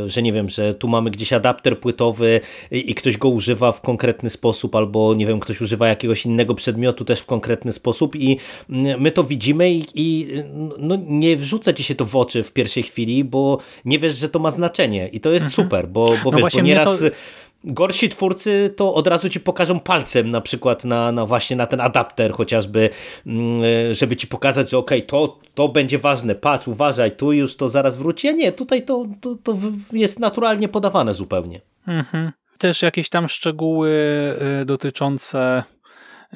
że nie wiem, że tu mamy gdzieś adapter płytowy i ktoś go używa w konkretny sposób, albo nie wiem, ktoś używa jakiegoś innego przedmiotu też w konkretny sposób i my to widzimy i, i no, nie wrzuca ci się to w oczy w pierwszej chwili, bo nie wiesz, że to ma znaczenie i to jest mhm. super, bo, bo no wiesz, bo nieraz... To gorsi twórcy to od razu ci pokażą palcem na przykład na, na właśnie na ten adapter chociażby, mm, żeby ci pokazać, że okej, okay, to, to będzie ważne, patrz, uważaj, tu już to zaraz wróci. A nie, tutaj to, to, to jest naturalnie podawane zupełnie. Mhm. Też jakieś tam szczegóły y, dotyczące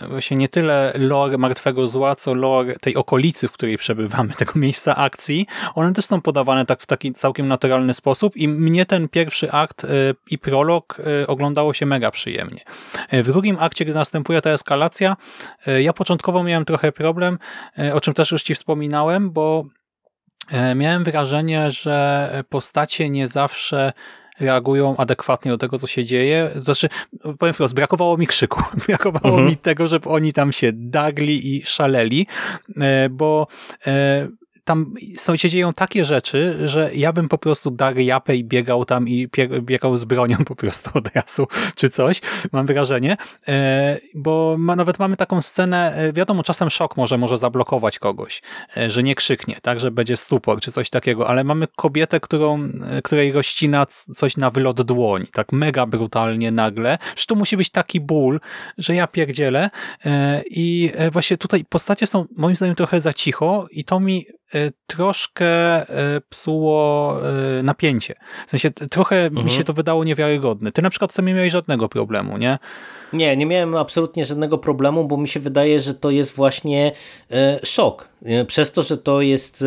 właśnie nie tyle lore Martwego Zła, co lore tej okolicy, w której przebywamy, tego miejsca akcji, one też są podawane tak w taki całkiem naturalny sposób i mnie ten pierwszy akt y, i prolog y, oglądało się mega przyjemnie. Y, w drugim akcie, gdy następuje ta eskalacja, ja początkowo miałem trochę problem, o czym też już ci wspominałem, bo miałem wrażenie, że postacie nie zawsze reagują adekwatnie do tego, co się dzieje. Znaczy, powiem wprost, brakowało mi krzyku. Brakowało mhm. mi tego, żeby oni tam się dagli i szaleli, e, bo tam się dzieją takie rzeczy, że ja bym po prostu dał japę i biegał tam i biegał z bronią po prostu od razu, czy coś, mam wrażenie, e, bo ma, nawet mamy taką scenę, e, wiadomo, czasem szok może może zablokować kogoś, e, że nie krzyknie, tak, że będzie stupor, czy coś takiego, ale mamy kobietę, którą, której rozcina coś na wylot dłoni, tak mega brutalnie nagle, że to musi być taki ból, że ja pierdzielę i właśnie tutaj postacie są moim zdaniem trochę za cicho i to mi troszkę e, psuło e, napięcie. W sensie trochę mhm. mi się to wydało niewiarygodne. Ty na przykład sam nie miałeś żadnego problemu, nie? Nie, nie miałem absolutnie żadnego problemu, bo mi się wydaje, że to jest właśnie szok. Przez to, że to jest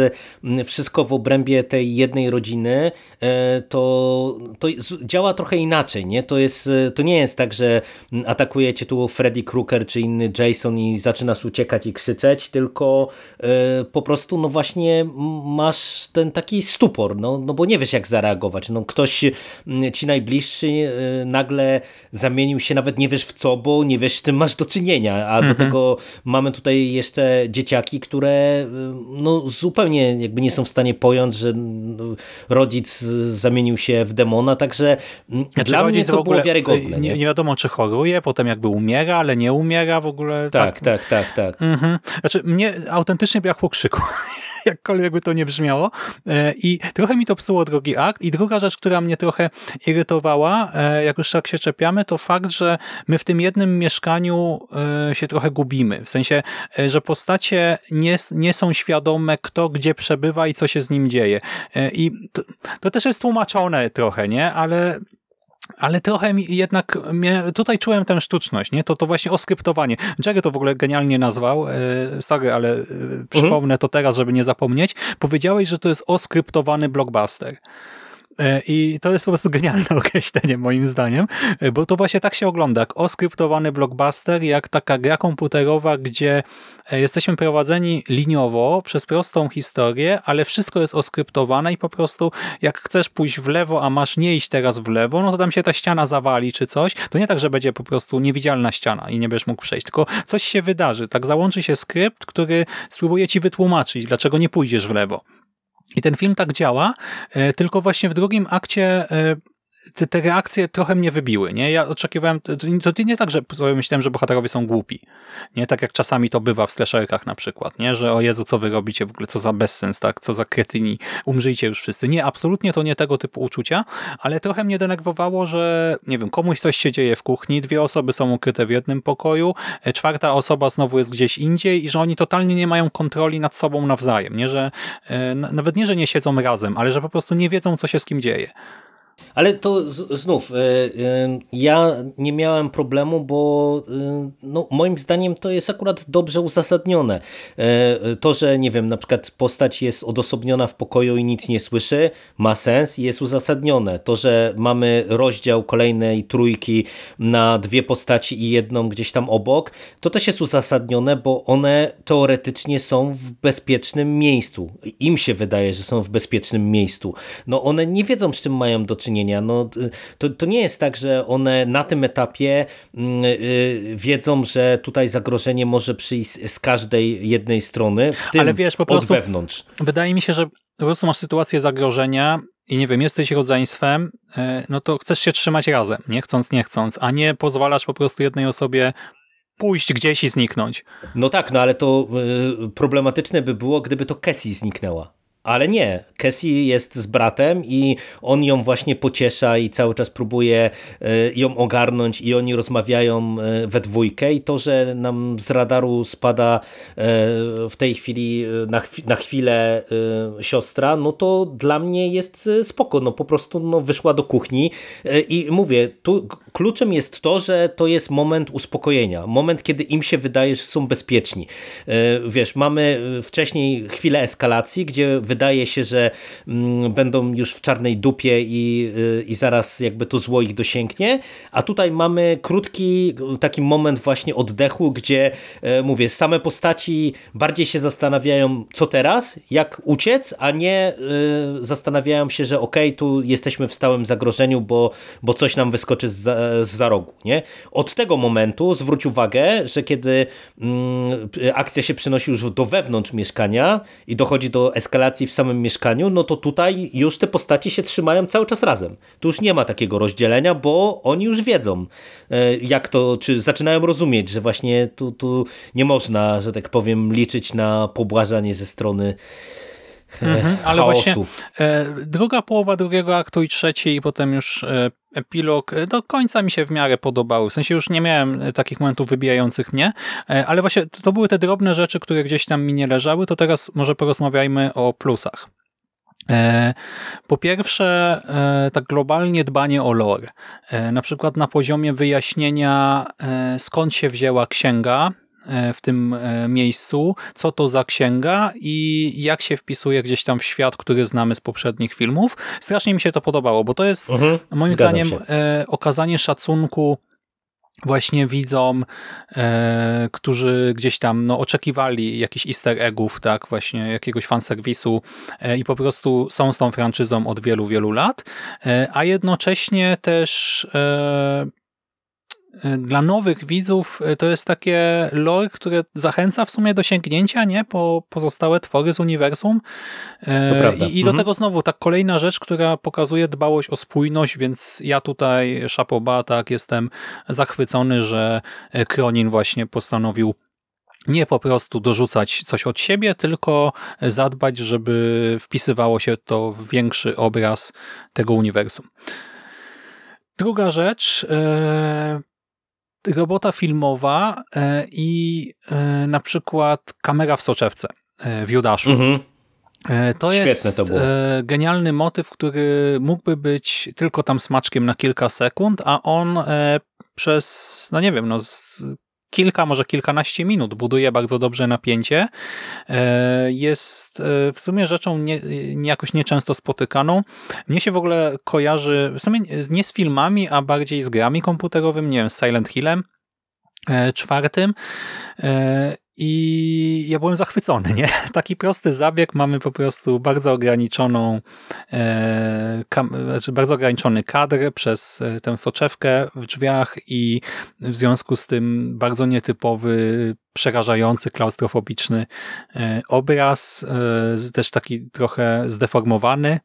wszystko w obrębie tej jednej rodziny, to, to działa trochę inaczej. Nie? To, jest, to nie jest tak, że atakuje cię tu Freddy Krueger czy inny Jason i zaczynasz uciekać i krzyczeć, tylko po prostu no właśnie masz ten taki stupor, no, no bo nie wiesz jak zareagować. No, ktoś ci najbliższy nagle zamienił się, nawet nie wiesz w co, bo nie wiesz z tym masz do czynienia, a mhm. do tego mamy tutaj jeszcze dzieciaki, które y, no, zupełnie jakby nie są w stanie pojąć, że no, rodzic zamienił się w demona, także mm, znaczy, dla mnie to było wiarygodne. Nie, nie, wiadomo czy choruje, potem jakby umiera, ale nie umiera w ogóle. Tak, tak, tak, tak. tak. Mhm. Znaczy mnie autentycznie brakło krzyku. jakkolwiek by to nie brzmiało. E, I trochę mi to psuło drugi akt. I druga rzecz, która mnie trochę irytowała, e, jak już tak się czepiamy, to fakt, że my w tym jednym mieszkaniu e, się trochę gubimy. W sensie, że postacie nie, nie są świadome, kto gdzie przebywa i co się z nim dzieje. I to, to też jest tłumaczone trochę, nie? Ale ale trochę mi jednak tutaj czułem tę sztuczność, nie? To, to właśnie oskryptowanie. Jerry to w ogóle genialnie nazwał, e, sorry, ale e, przypomnę to teraz, żeby nie zapomnieć. Powiedziałeś, że to jest oskryptowany blockbuster. E, I to jest po prostu genialne określenie moim zdaniem, e, bo to właśnie tak się ogląda, jak oskryptowany blockbuster, jak taka gra komputerowa, gdzie e, jesteśmy prowadzeni liniowo przez prostą historię, ale wszystko jest oskryptowane i po prostu jak chcesz pójść w lewo, a masz nie iść teraz w lewo, no to tam się ta ściana zawali czy coś, to nie tak, że będzie po prostu niewidzialna ściana i nie będziesz mógł przejść, tylko coś się wydarzy, tak załączy się skrypt, który spróbuje ci wytłumaczyć, dlaczego nie pójdziesz w lewo. I ten film tak działa, e, tylko właśnie w drugim akcie e, te, te reakcje trochę mnie wybiły. Nie? Ja oczekiwałem, to, to nie tak, że sobie myślałem, że bohaterowie są głupi. Nie tak jak czasami to bywa w slasherkach na przykład, nie? że o Jezu, co wy robicie w ogóle, co za bezsens, tak? co za kretyni, umrzyjcie już wszyscy. Nie, absolutnie to nie tego typu uczucia, ale trochę mnie denerwowało, że nie wiem, komuś coś się dzieje w kuchni, dwie osoby są ukryte w jednym pokoju, e, czwarta osoba znowu jest gdzieś indziej i że oni totalnie nie mają kontroli nad sobą nawzajem. Nie? Że, e, nawet nie, że nie siedzą razem, ale że po prostu nie wiedzą, co się z kim dzieje. Ale to znów, e, e, ja nie miałem problemu, bo e, no, moim zdaniem to jest akurat dobrze uzasadnione. To, że nie wiem, na przykład postać jest odosobniona w pokoju i nic nie słyszy, ma sens i jest uzasadnione. To, że mamy rozdział kolejnej trójki na dwie postaci i jedną gdzieś tam obok, to też jest uzasadnione, bo one teoretycznie są w bezpiecznym miejscu. Im się wydaje, że są w bezpiecznym miejscu. No one nie wiedzą, z czym mają do czynienia. No, to, to nie jest tak, że one na tym etapie mm, y, wiedzą, że tutaj zagrożenie może przyjść z każdej jednej strony, w tym Ale wiesz, po prostu od wewnątrz. Wydaje mi się, że po prostu masz sytuację zagrożenia i nie wiem, jesteś rodzeństwem, e, no to chcesz się trzymać razem, nie chcąc, nie chcąc, a nie pozwalasz po prostu jednej osobie pójść gdzieś i zniknąć. No tak, no ale to y, problematyczne by było, gdyby to Cassie zniknęła. Ale nie, Cassie jest z bratem i on ją właśnie pociesza i cały czas próbuje e, ją ogarnąć i oni rozmawiają e, we dwójkę. I to, że nam z radaru spada e, w tej chwili na, na chwilę siostra, no to dla mnie jest spoko, no po prostu no, wyszła do kuchni i mówię, tu kluczem jest to, że to jest moment uspokojenia, moment, kiedy im się wydaje, że są bezpieczni. Wiesz, mamy wcześniej chwilę eskalacji, gdzie wydaje się, że mm, będą już w czarnej dupie i, y, i zaraz jakby to zło ich dosięgnie, a tutaj mamy krótki taki moment właśnie oddechu, gdzie e, mówię, same postaci bardziej się zastanawiają co teraz, jak uciec, a nie y, zastanawiają się, że okej, okay, tu jesteśmy w stałym zagrożeniu, bo, bo coś nam wyskoczy z za, z za rogu. Nie? Od tego momentu zwróć uwagę, że kiedy mm, akcja się przenosi już do wewnątrz mieszkania i dochodzi do eskalacji w samym mieszkaniu, no to tutaj już te postacie się trzymają cały czas razem. Tu już nie ma takiego rozdzielenia, bo oni już wiedzą, e, jak to, czy zaczynają rozumieć, że właśnie tu, tu nie można, że tak powiem, liczyć na pobłażanie ze strony Mhm, ale właśnie e, druga połowa drugiego aktu i trzeciej i potem już e, epilog e, do końca mi się w miarę podobały. W sensie już nie miałem e, takich momentów wybijających mnie, e, ale właśnie to były te drobne rzeczy, które gdzieś tam mi nie leżały, to teraz może porozmawiajmy o plusach. Po pierwsze, tak globalnie dbanie o lore. Na przykład na poziomie wyjaśnienia skąd się wzięła księga, E, w tym e, miejscu, co to za księga i jak się wpisuje gdzieś tam w świat, który znamy z poprzednich filmów. Strasznie mi się to podobało, bo to jest mhm, moim zdaniem się. E, okazanie szacunku właśnie widzom, e, którzy gdzieś tam no, oczekiwali jakichś easter eggów, tak, właśnie jakiegoś fanserwisu e, i po prostu są z tą franczyzą od wielu, wielu lat, e, a jednocześnie też Y, dla nowych widzów y, to jest takie lore, które zachęca w sumie do sięgnięcia nie po pozostałe twory z uniwersum. Prawda. I, i do mhm. tego znowu ta kolejna rzecz, która pokazuje dbałość o spójność, więc ja tutaj szapoba, tak, jestem zachwycony, że Kronin właśnie postanowił nie po prostu dorzucać coś od siebie, tylko zadbać, żeby wpisywało się to w większy obraz tego uniwersum. Druga rzecz, robota filmowa e, i e, na przykład kamera w soczewce e, w Judaszu. Mhm. To Świetne jest to genialny motyw, który mógłby być tylko tam smaczkiem na kilka sekund, a on przez, no nie wiem, no kilka, może kilkanaście minut buduje bardzo dobrze napięcie. E, jest e, w sumie rzeczą nie, jakoś nieczęsto spotykaną. Mnie się w ogóle kojarzy, w sumie nie z filmami, a bardziej z grami komputerowymi, nie wiem, z Silent Hillem e, czwartym i ja byłem zachwycony, nie? Taki prosty zabieg, mamy po prostu bardzo ograniczoną, e, kam, znaczy bardzo ograniczony kadr przez e, tę soczewkę w drzwiach i w związku z tym bardzo nietypowy, przerażający, klaustrofobiczny e, obraz, e, też taki trochę zdeformowany.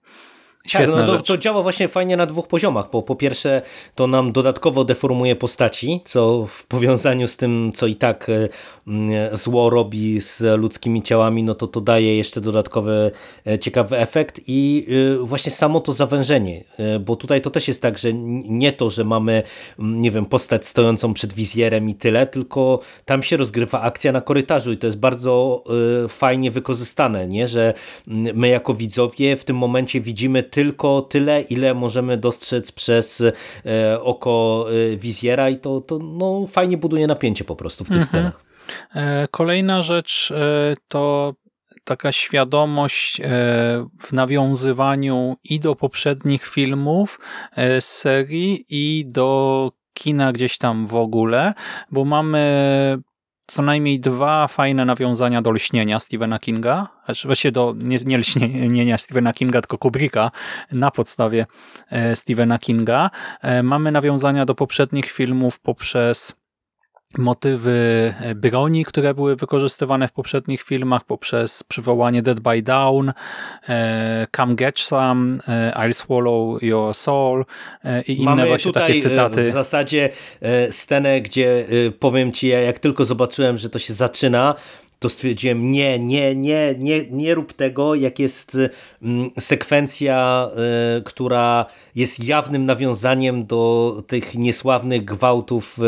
Świetna tak, no, to, to, działa właśnie fajnie na dwóch poziomach, bo po pierwsze to nam dodatkowo deformuje postaci, co w powiązaniu z tym, co i tak e, zło robi z ludzkimi ciałami, no to to daje jeszcze dodatkowy e, ciekawy efekt i e, właśnie samo to zawężenie, bo tutaj to też jest tak, że nie to, że mamy, nie wiem, postać stojącą przed wizjerem i tyle, tylko tam się rozgrywa akcja na korytarzu i to jest bardzo fajnie wykorzystane, nie? że my jako widzowie w tym momencie widzimy tylko tyle, ile możemy dostrzec przez oko wizjera i to, to no, fajnie buduje napięcie po prostu w tych mhm. scenach. Kolejna rzecz to taka świadomość e, w nawiązywaniu i do poprzednich filmów e, z serii i do kina gdzieś tam w ogóle, bo mamy co najmniej dwa fajne nawiązania do lśnienia Stephena Kinga, znaczy właściwie do nie, nie lśnienia Stephena Kinga, tylko Kubricka na podstawie e, Stephena Kinga. Mamy nawiązania do poprzednich filmów poprzez motywy e, broni, które były wykorzystywane w poprzednich filmach poprzez przywołanie Dead by Down, e, Come Get Some, e, I'll Swallow Your Soul i inne Mamy właśnie takie cytaty. w zasadzie scenę, gdzie powiem ci, jak tylko zobaczyłem, że to się zaczyna, to stwierdziłem, nie, nie, nie, nie, nie rób tego, jak jest mm, sekwencja, y, która jest jawnym nawiązaniem do tych niesławnych gwałtów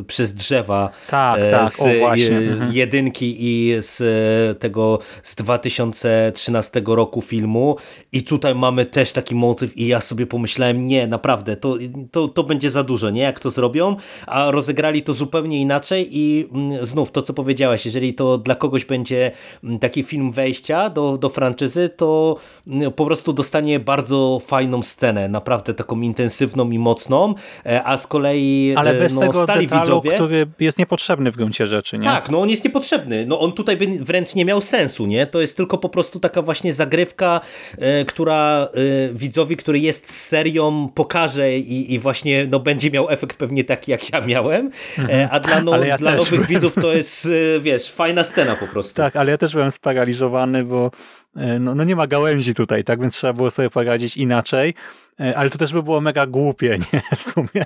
y, przez drzewa tak, y, tak, z o. Mhm. jedynki i z tego z 2013 roku filmu i tutaj mamy też taki motyw i ja sobie pomyślałem, nie, naprawdę, to, to, to będzie za dużo, nie, jak to zrobią, a rozegrali to zupełnie inaczej i mm, znów to, co powiedziałeś, jeżeli to dla kogoś będzie mm, taki film wejścia do, do franczyzy, to mm, po prostu dostanie bardzo fajną scenę, naprawdę taką intensywną i mocną, e, a z kolei Ale bez no, tego stali detalu, widzowie... który jest niepotrzebny w gruncie rzeczy, nie? Tak, no on jest niepotrzebny. No on tutaj by wręcz nie miał sensu, nie? To jest tylko po prostu taka właśnie zagrywka, e, która e, widzowi, który jest serią, pokaże i, i właśnie no, będzie miał efekt pewnie taki, jak ja miałem, mhm. a dla, no, dla nowych widzów to jest, wiesz, fajna scena po prostu. Tak, ale ja też byłem sparaliżowany, bo e, no, no nie ma gałęzi tutaj, tak więc trzeba było sobie poradzić inaczej, e, ale to też by było mega głupie, nie, w sumie.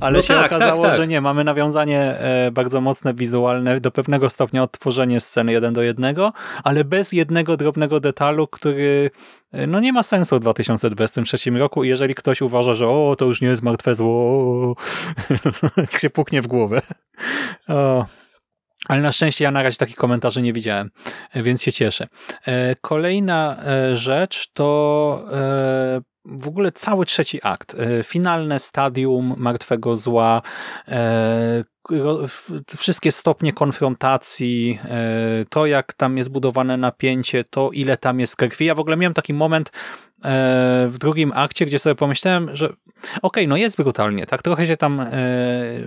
Ale no się tak, okazało, tak, tak. że nie, mamy nawiązanie e, bardzo mocne, wizualne, do pewnego stopnia odtworzenie sceny jeden do jednego, ale bez jednego drobnego detalu, który no nie ma sensu w 2023 roku i jeżeli ktoś uważa, że o, to już nie jest martwe zło, się puknie w głowę. O. Ale na szczęście ja na razie takich komentarzy nie widziałem, e, więc się cieszę. E, kolejna e, rzecz to w ogóle cały trzeci akt. Finalne stadium Martwego Zła, wszystkie stopnie konfrontacji, to jak tam jest budowane napięcie, to ile tam jest krwi. Ja w ogóle miałem taki moment w drugim akcie, gdzie sobie pomyślałem, że okej, okay, no jest brutalnie, tak, trochę się tam e,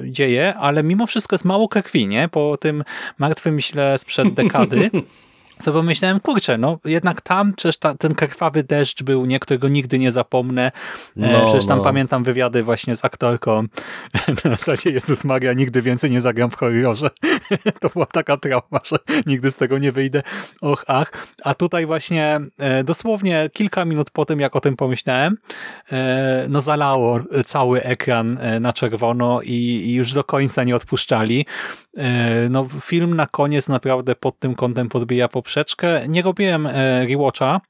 dzieje, ale mimo wszystko jest mało krwi, nie? Po tym martwym myślę sprzed dekady. co pomyślałem, kurczę, no jednak tam przecież ta, ten krwawy deszcz był, nie, którego nigdy nie zapomnę. E, no, przecież tam no. pamiętam wywiady właśnie z aktorką na zasadzie Jezus Maria, nigdy więcej nie zagram w horrorze. to była taka trauma, że nigdy z tego nie wyjdę. Och, ach. A tutaj właśnie e, dosłownie kilka minut po tym, jak o tym pomyślałem, e, no zalało cały ekran na czerwono i, i już do końca nie odpuszczali. No film na koniec naprawdę pod tym kątem podbija po poprzeczkę. Nie robiłem e, rewatcha,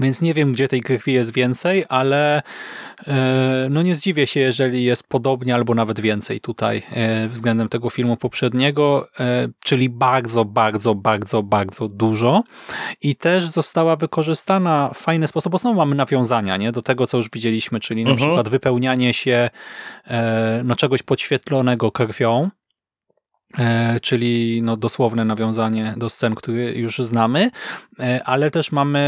więc nie wiem, gdzie tej krwi jest więcej, ale e, no nie zdziwię się, jeżeli jest podobnie albo nawet więcej tutaj e, względem tego filmu poprzedniego, czyli bardzo, bardzo, bardzo, bardzo dużo i też została wykorzystana w fajny sposób, bo znowu mamy nawiązania nie? do tego, co już widzieliśmy, czyli mhm. na przykład wypełnianie się no, czegoś podświetlonego krwią, czyli no dosłowne nawiązanie do scen, które już znamy, e, ale też mamy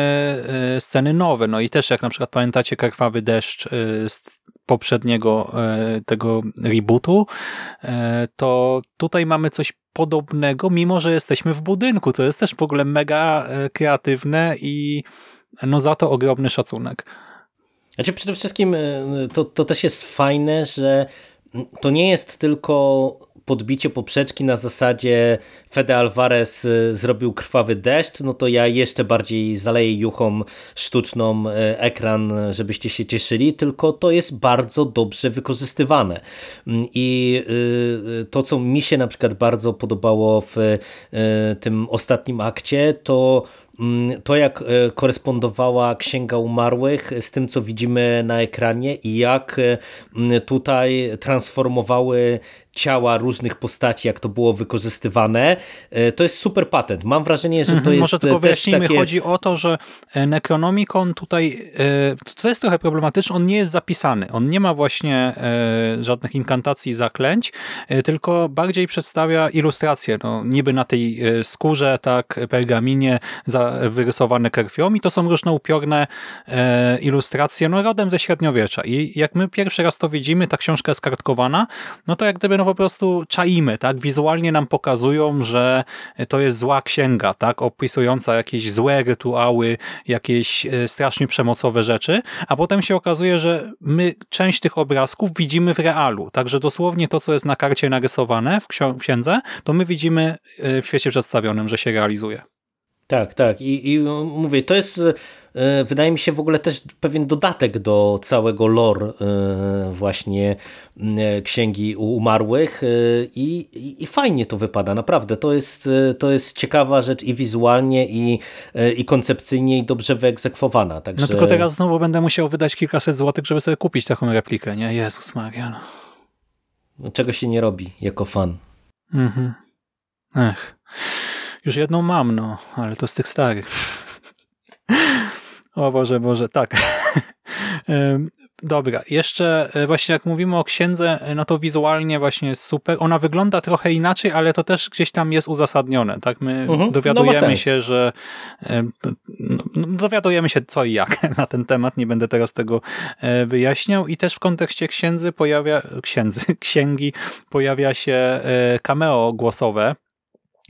e, sceny nowe, no i też jak na przykład pamiętacie Krwawy Deszcz z poprzedniego tego rebootu, to tutaj mamy coś podobnego, mimo że jesteśmy w budynku, to jest też w ogóle mega kreatywne i no za to ogromny szacunek. Znaczy przede wszystkim to, to też jest fajne, że to nie jest tylko podbicie poprzeczki na zasadzie Fede Alvarez y, zrobił krwawy deszcz, no to ja jeszcze bardziej zaleję juchą sztuczną y, ekran, żebyście się cieszyli, tylko to jest bardzo dobrze wykorzystywane. Mm, I y, to, co mi się na przykład bardzo podobało w tym ostatnim akcie, to mm, to jak korespondowała Księga Umarłych z tym, co widzimy na ekranie i jak tutaj transformowały ciała różnych postaci, jak to było wykorzystywane. To jest super patent. Mam wrażenie, że to mhm, jest Może tylko wyjaśnijmy, takie... chodzi o to, że Necronomicon tutaj, co jest trochę problematyczne, on nie jest zapisany. On nie ma właśnie żadnych inkantacji, zaklęć, tylko bardziej przedstawia ilustracje. No, niby na tej skórze, tak, pergaminie wyrysowane krwią i to są różne upiorne ilustracje, no rodem ze średniowiecza. I jak my pierwszy raz to widzimy, ta książka jest kartkowana, no to jak gdyby no po prostu czaimy, tak? Wizualnie nam pokazują, że to jest zła księga, tak? Opisująca jakieś złe rytuały, jakieś e, strasznie przemocowe rzeczy, a potem się okazuje, że my część tych obrazków widzimy w realu, także dosłownie to, co jest na karcie narysowane w księdze, to my widzimy e, w świecie przedstawionym, że się realizuje. Tak, tak. I, I mówię, to jest e, wydaje mi się w ogóle też pewien dodatek do całego lore e, właśnie e, Księgi Umarłych i, i, i, fajnie to wypada, naprawdę. To jest, to jest ciekawa rzecz i wizualnie, i, i koncepcyjnie, i dobrze wyegzekwowana. Także... No tylko teraz znowu będę musiał wydać kilkaset złotych, żeby sobie kupić taką replikę, nie? Jezus Maria. No. no czego się nie robi jako fan. Mhm. Ech. Już jedną mam, no, ale to z tych starych. o Boże, Boże, tak. Dobra, jeszcze e, właśnie jak mówimy o księdze, e, no to wizualnie właśnie jest super. Ona wygląda trochę inaczej, ale to też gdzieś tam jest uzasadnione, tak? My uh mhm. -huh. dowiadujemy no się, że no, no, dowiadujemy się co i jak na ten temat, nie będę teraz tego e, wyjaśniał i też w kontekście księdzy pojawia, księdzy, księgi pojawia się cameo głosowe,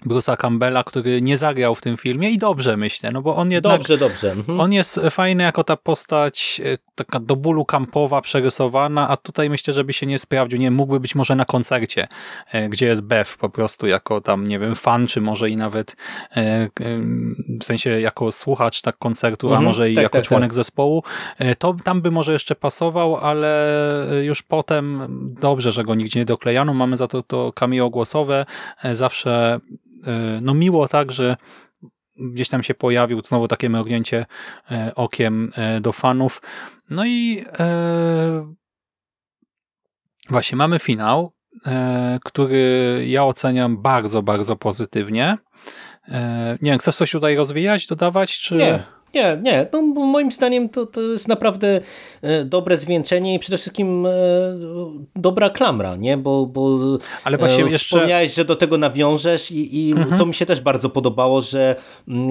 Bruce'a Campbella, który nie zagrał w tym filmie i dobrze myślę, no bo on jednak... Dobrze, dobrze. Mhm. On jest fajny jako ta postać e, taka do bólu kampowa, przerysowana, a tutaj myślę, żeby się nie sprawdził. Nie mógłby być może na koncercie, e, gdzie jest Bev po prostu jako tam, nie wiem, fan, czy może i nawet e, w sensie jako słuchacz tak koncertu, mhm. a może i tak, jako tak, członek tak. zespołu. To tam by może jeszcze pasował, ale już potem dobrze, że go nigdzie nie doklejano. Mamy za to to cameo głosowe. Zawsze no miło tak, że gdzieś tam się pojawił znowu takie mrugnięcie e, okiem e, do fanów. No i właśnie mamy finał, który ja oceniam bardzo, bardzo pozytywnie. Nie wiem, chcesz coś tutaj rozwijać, dodawać? Czy... Nie. Nie, nie. No, moim zdaniem to, to jest naprawdę e, dobre zwieńczenie i przede wszystkim e, dobra klamra, nie? Bo, bo Ale właśnie e, jeszcze... wspomniałeś, że do tego nawiążesz i, i mhm. to mi się też bardzo podobało, że mm,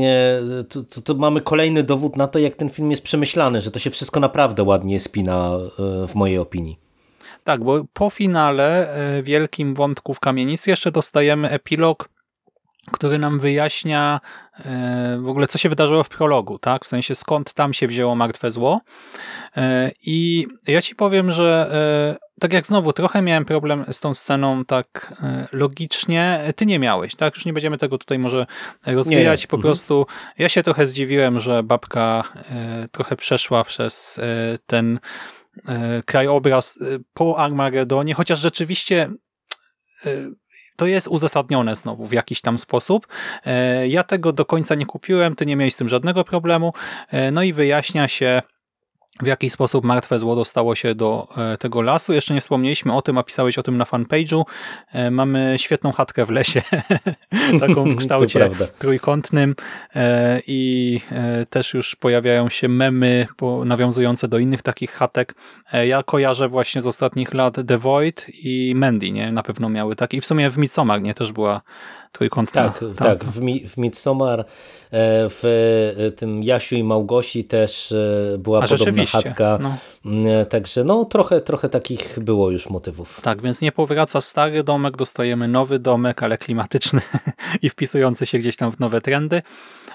to, to, to, mamy kolejny dowód na to, jak ten film jest przemyślany, że to się wszystko naprawdę ładnie spina w mojej opinii. Tak, bo po finale wielkim wątku w kamienicy jeszcze dostajemy epilog który nam wyjaśnia e, w ogóle, co się wydarzyło w prologu, tak? W sensie, skąd tam się wzięło martwe zło. E, I ja ci powiem, że e, tak jak znowu, trochę miałem problem z tą sceną tak logicznie. Ty nie miałeś, tak? Już nie będziemy tego tutaj może rozwijać. Nie. Po mhm. prostu ja się trochę zdziwiłem, że babka trochę przeszła przez ten krajobraz po Armagedonie, chociaż rzeczywiście to jest uzasadnione znowu w jakiś tam sposób. E, ja tego do końca nie kupiłem, ty nie miałeś z tym żadnego problemu. E, no i wyjaśnia się w jaki sposób martwe zło dostało się do e, tego lasu. Jeszcze nie wspomnieliśmy o tym, a pisałeś o tym na fanpage'u. E, mamy świetną chatkę w lesie, taką w kształcie trójkątnym e, i też już pojawiają się memy nawiązujące do innych takich chatek. Ja kojarzę właśnie z ostatnich lat The Void i Mandy, nie? Na pewno miały tak. I w sumie w Midsommar, nie? Też była trójkątna. Tak, tak, tak. W, mi, w Midsommar, w tym Jasiu i Małgosi też była A, podobna chatka. No. Mm, także no trochę, trochę takich było już motywów. Tak, więc nie powraca stary domek, dostajemy nowy domek, ale klimatyczny i wpisujący się gdzieś tam w nowe trendy.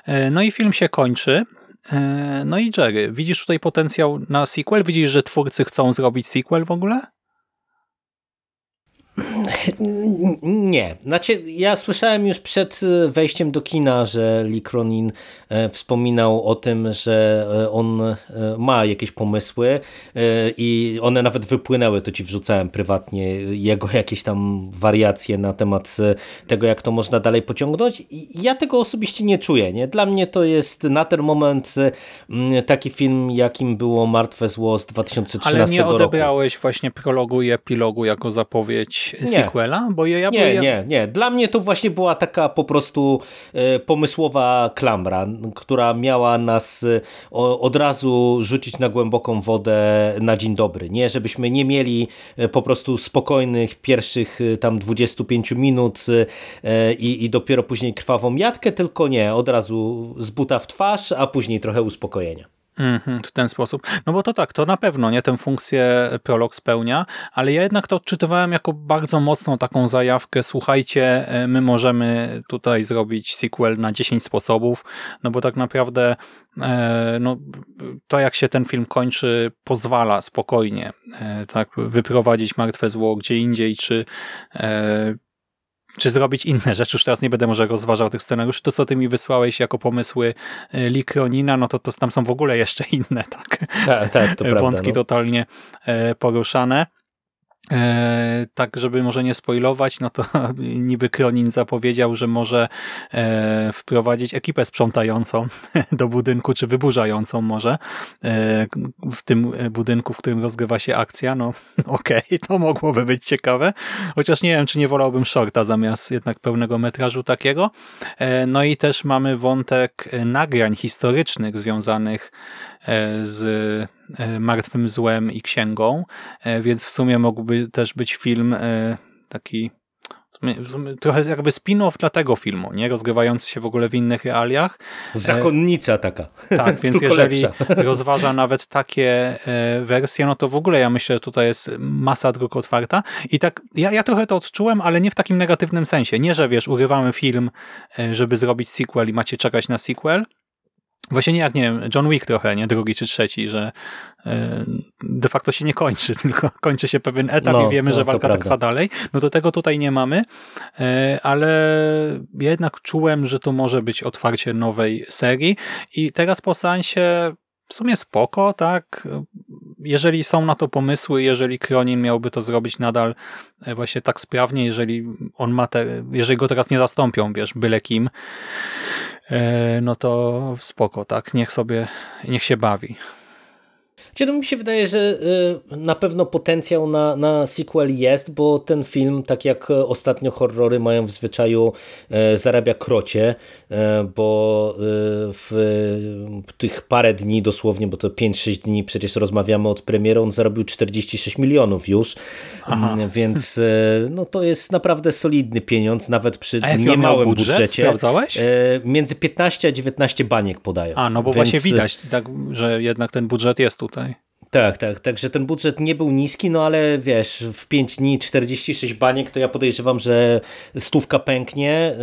E, no i film się kończy. E, no i Jerry, widzisz tutaj potencjał na sequel? Widzisz, że twórcy chcą zrobić sequel w ogóle? Nie. Znaczy, ja słyszałem już przed e, wejściem do kina, że Lee Cronin e, wspominał o tym, że e, on ma jakieś pomysły i one nawet wypłynęły, to ci wrzucałem prywatnie, jego jakieś tam wariacje na temat tego, jak to można dalej pociągnąć. Ja tego osobiście nie czuję. Nie? Dla mnie to jest na ten moment taki film, jakim było Martwe Zło z 2013 roku. Ale nie odebrałeś roku. właśnie prologu i epilogu jako zapowiedź nie, sequela? Bo ja, ja nie, ja... nie, nie. Dla mnie to właśnie była taka po prostu e, pomysłowa klamra, która miała nas e, od razu rzucić na głęboką wodę na dzień dobry. Nie, żebyśmy nie mieli e, po prostu spokojnych pierwszych tam 25 minut i, i dopiero później krwawą jatkę, tylko nie, od razu z buta w twarz, a później trochę uspokojenia. Mhm, w ten sposób. No bo to tak, to na pewno nie tę funkcję prolog spełnia, ale ja jednak to odczytywałem jako bardzo mocną taką zajawkę. Słuchajcie, e, my możemy tutaj zrobić sequel na 10 sposobów, no bo tak naprawdę e, no, to jak się ten film kończy pozwala spokojnie e, tak wyprowadzić martwe zło gdzie indziej, czy czy zrobić inne rzeczy. Już teraz nie będę może rozważał tych scenariuszy. To, co ty mi wysłałeś jako pomysły e, Likronina, no to, to tam są w ogóle jeszcze inne, tak? Tak, tak, to Wątki prawda, no. totalnie e, poruszane. E, tak, żeby może nie spoilować, no to niby Kronin zapowiedział, że może e, wprowadzić ekipę sprzątającą do budynku, czy wyburzającą może e, w tym budynku, w którym rozgrywa się akcja. No okej, okay, to mogłoby być ciekawe, chociaż nie wiem, czy nie wolałbym shorta zamiast jednak pełnego metrażu takiego. E, no i też mamy wątek nagrań historycznych związanych E, z e, Martwym Złem i Księgą, e, więc w sumie mógłby też być film taki trochę jakby spin-off dla tego filmu, nie? Rozgrywający się w ogóle w innych realiach. Zakonnica taka. Tak, więc jeżeli rozważa nawet takie wersje, no to w ogóle ja myślę, że tutaj jest masa dróg otwarta i tak, ja, ja trochę to odczułem, ale nie w takim negatywnym sensie. Nie, że wiesz, urywamy film, żeby zrobić sequel i macie czekać na sequel, Właśnie nie jak, nie wiem, John Wick trochę, nie? Drugi czy trzeci, że e, de facto się nie kończy, tylko kończy się pewien etap no, i wiemy, no, że walka trwa dalej. No to tego tutaj nie mamy, e, ale ja jednak czułem, że to może być otwarcie nowej serii i teraz po sensie w sumie spoko, tak? Jeżeli są na to pomysły, jeżeli Kronin miałby to zrobić nadal e, właśnie tak sprawnie, jeżeli on ma te, jeżeli go teraz nie zastąpią, wiesz, byle kim, no to spoko, tak? Niech sobie, niech się bawi. No mi się wydaje, że y, na pewno potencjał na, na sequel jest, bo ten film, tak jak ostatnio horrory mają w zwyczaju, e, zarabia krocie, e, bo e, w tych parę dni dosłownie, bo to 5-6 dni przecież rozmawiamy od premiery, on zarobił 46 milionów już, Aha. Mm, więc no to jest naprawdę solidny pieniądz, nawet przy niemałym budżet? budżecie. Sprawdzałeś? Między 15 a 19 baniek podają. A, no bo więc... właśnie widać, tak, że jednak ten budżet jest tutaj. Tak, tak, także ten budżet nie był niski, no ale wiesz, w 5 dni 46 baniek, to ja podejrzewam, że stówka pęknie,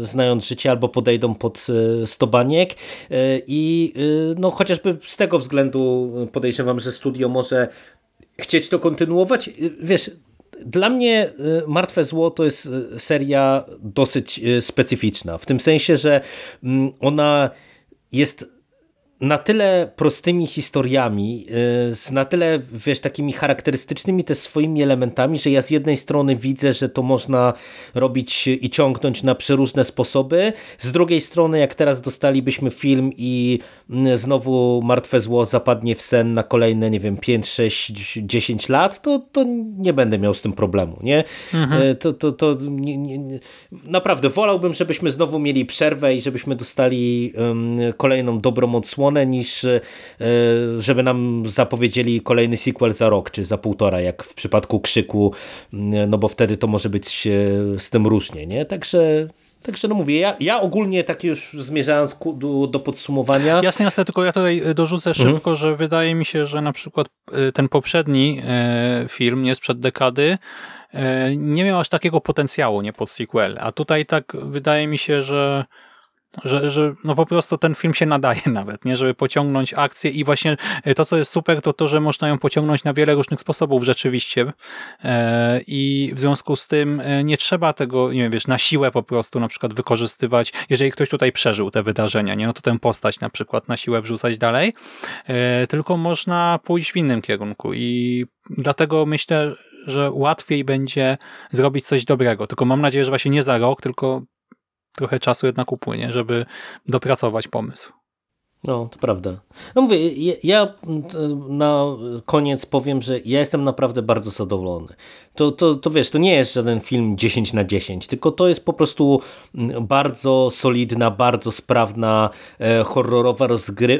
yy, znając życie, albo podejdą pod 100 baniek yy, i yy, no chociażby z tego względu podejrzewam, że studio może chcieć to kontynuować. Wiesz, dla mnie Martwe Zło to jest seria dosyć specyficzna, w tym sensie, że mm, ona jest na tyle prostymi historiami, y, z na tyle, wiesz, takimi charakterystycznymi też swoimi elementami, że ja z jednej strony widzę, że to można robić i ciągnąć na przeróżne sposoby, z drugiej strony, jak teraz dostalibyśmy film i mm, znowu Martwe Zło zapadnie w sen na kolejne, nie wiem, 5, 6, 10 lat, to, to nie będę miał z tym problemu, nie? Mhm. Y, to, to, to nie, nie, naprawdę wolałbym, żebyśmy znowu mieli przerwę i żebyśmy dostali um, kolejną dobrą odsłonę, niż e, żeby nam zapowiedzieli kolejny sequel za rok czy za półtora, jak w przypadku Krzyku, no bo wtedy to może być e, z tym różnie, nie? Także Także no mówię, ja, ja ogólnie tak już zmierzając ku, do, do, podsumowania. Jasne, jasne, tylko ja tutaj dorzucę mhm. szybko, mhm. że wydaje mi się, że na przykład e, ten poprzedni film, nie sprzed dekady, nie miał aż takiego potencjału, nie pod sequel. A tutaj tak wydaje mi się, że że, że no po prostu ten film się nadaje nawet, nie, żeby pociągnąć akcję i właśnie e, to, co jest super, to to, że można ją pociągnąć na wiele różnych sposobów rzeczywiście. E, i w związku z tym e, nie trzeba tego, nie wiem, wiesz, na siłę po prostu na przykład wykorzystywać, jeżeli ktoś tutaj przeżył te wydarzenia, nie, no to tę postać na przykład na siłę wrzucać dalej, tylko można pójść w innym kierunku i dlatego myślę, że łatwiej będzie zrobić coś dobrego. Tylko mam nadzieję, że właśnie nie za rok, tylko trochę czasu jednak upłynie, żeby dopracować pomysł. No, to prawda. No mówię, ja, ja na koniec powiem, że ja jestem naprawdę bardzo zadowolony. To, to, to wiesz, to nie jest żaden film 10 na 10, tylko to jest po prostu bardzo solidna, bardzo sprawna, e, horrorowa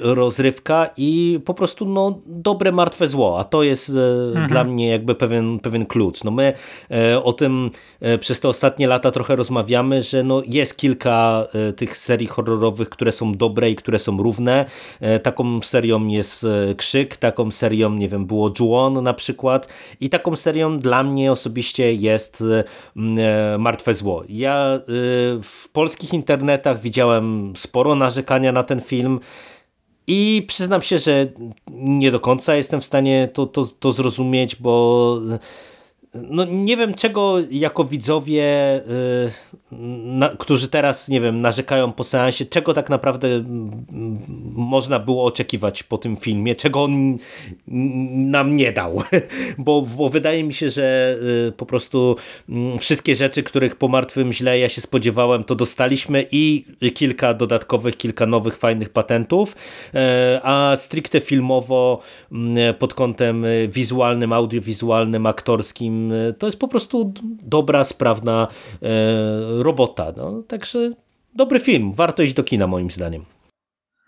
rozrywka i po prostu no, dobre, martwe zło, a to jest e, mhm. dla mnie jakby pewien, pewien klucz. No my e, o tym e, przez te ostatnie lata trochę rozmawiamy, że no, jest kilka e, tych serii horrorowych, które są dobre i które są równe, E, taką serią jest e, Krzyk, taką serią, nie wiem, było Juon na przykład i taką serią dla mnie osobiście jest e, Martwe Zło. Ja w polskich internetach widziałem sporo narzekania na ten film, i przyznam się, że nie do końca jestem w stanie to, to, to zrozumieć, bo no nie wiem czego jako widzowie, na, którzy teraz, nie wiem, narzekają po seansie, czego tak naprawdę można było oczekiwać po tym filmie, czego on nam nie dał. bo, bo wydaje mi się, że y, po prostu wszystkie rzeczy, których po martwym źle ja się spodziewałem, to dostaliśmy i kilka dodatkowych, kilka nowych, fajnych patentów, y, a stricte filmowo pod kątem wizualnym, audiowizualnym, aktorskim to jest po prostu dobra, sprawna e, robota. No, także dobry film, warto iść do kina moim zdaniem.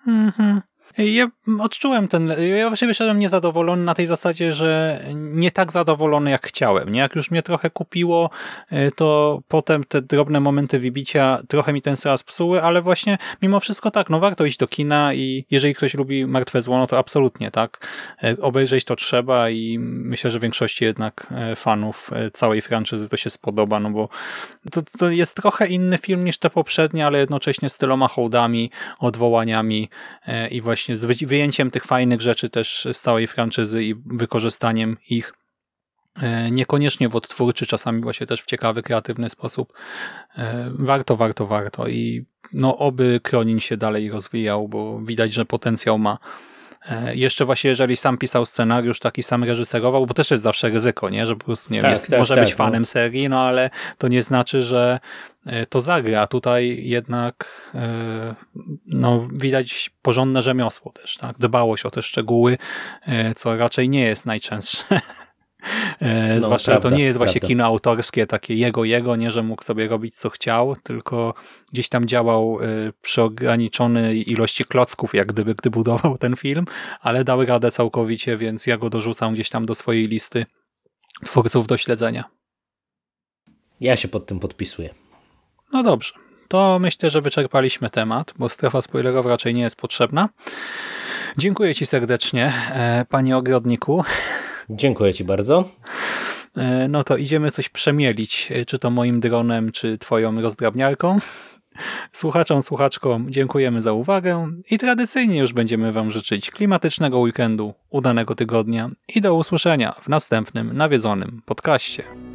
Mhm. Ja odczułem ten, ja właśnie wyszedłem niezadowolony na tej zasadzie, że nie tak zadowolony jak chciałem. Nie? Jak już mnie trochę kupiło, y, to potem te drobne momenty wybicia trochę mi ten seans psuły, ale właśnie mimo wszystko tak, no warto iść do kina i jeżeli ktoś lubi Martwe Zło, no to absolutnie tak. Y, obejrzeć to trzeba i myślę, że większości jednak y, fanów całej franczyzy to się spodoba, no bo to, to jest trochę inny film niż te poprzednie, ale jednocześnie z tyloma hołdami, odwołaniami i właśnie właśnie z wyjęciem tych fajnych rzeczy też z całej franczyzy i wykorzystaniem ich e, niekoniecznie w odtwórczy, czasami właśnie też w ciekawy, kreatywny sposób. E, warto, warto, warto i no oby Kronin się dalej rozwijał, bo widać, że potencjał ma. E, jeszcze właśnie, jeżeli sam pisał scenariusz, taki sam reżyserował, bo też jest zawsze ryzyko, nie? że po prostu nie tak, wiem, jest, tak, może tak, być no. fanem no. serii, no ale to nie znaczy, że e, to zagra. Tutaj jednak e, no, widać porządne rzemiosło też, tak? dbałość o te szczegóły, co raczej nie jest najczęstsze no, Zwłaszcza, prawda, że to nie jest właśnie prawda. kino autorskie, takie jego, jego, nie, że mógł sobie robić co chciał, tylko gdzieś tam działał e, przy ograniczonej ilości klocków, jak gdyby, gdy budował ten film, ale dał radę całkowicie, więc ja go dorzucam gdzieś tam do swojej listy twórców do śledzenia. Ja się pod tym podpisuję. No dobrze. To myślę, że wyczerpaliśmy temat, bo strefa spoilerowa raczej nie jest potrzebna. Dziękuję Ci serdecznie, e, Panie Ogrodniku. Dziękuję Ci bardzo. E, no to idziemy coś przemielić, e, czy to moim dronem, czy Twoją rozdrabniarką. Słuchaczom, słuchaczkom dziękujemy za uwagę i tradycyjnie już będziemy Wam życzyć klimatycznego weekendu, udanego tygodnia i do usłyszenia w następnym nawiedzonym podcaście.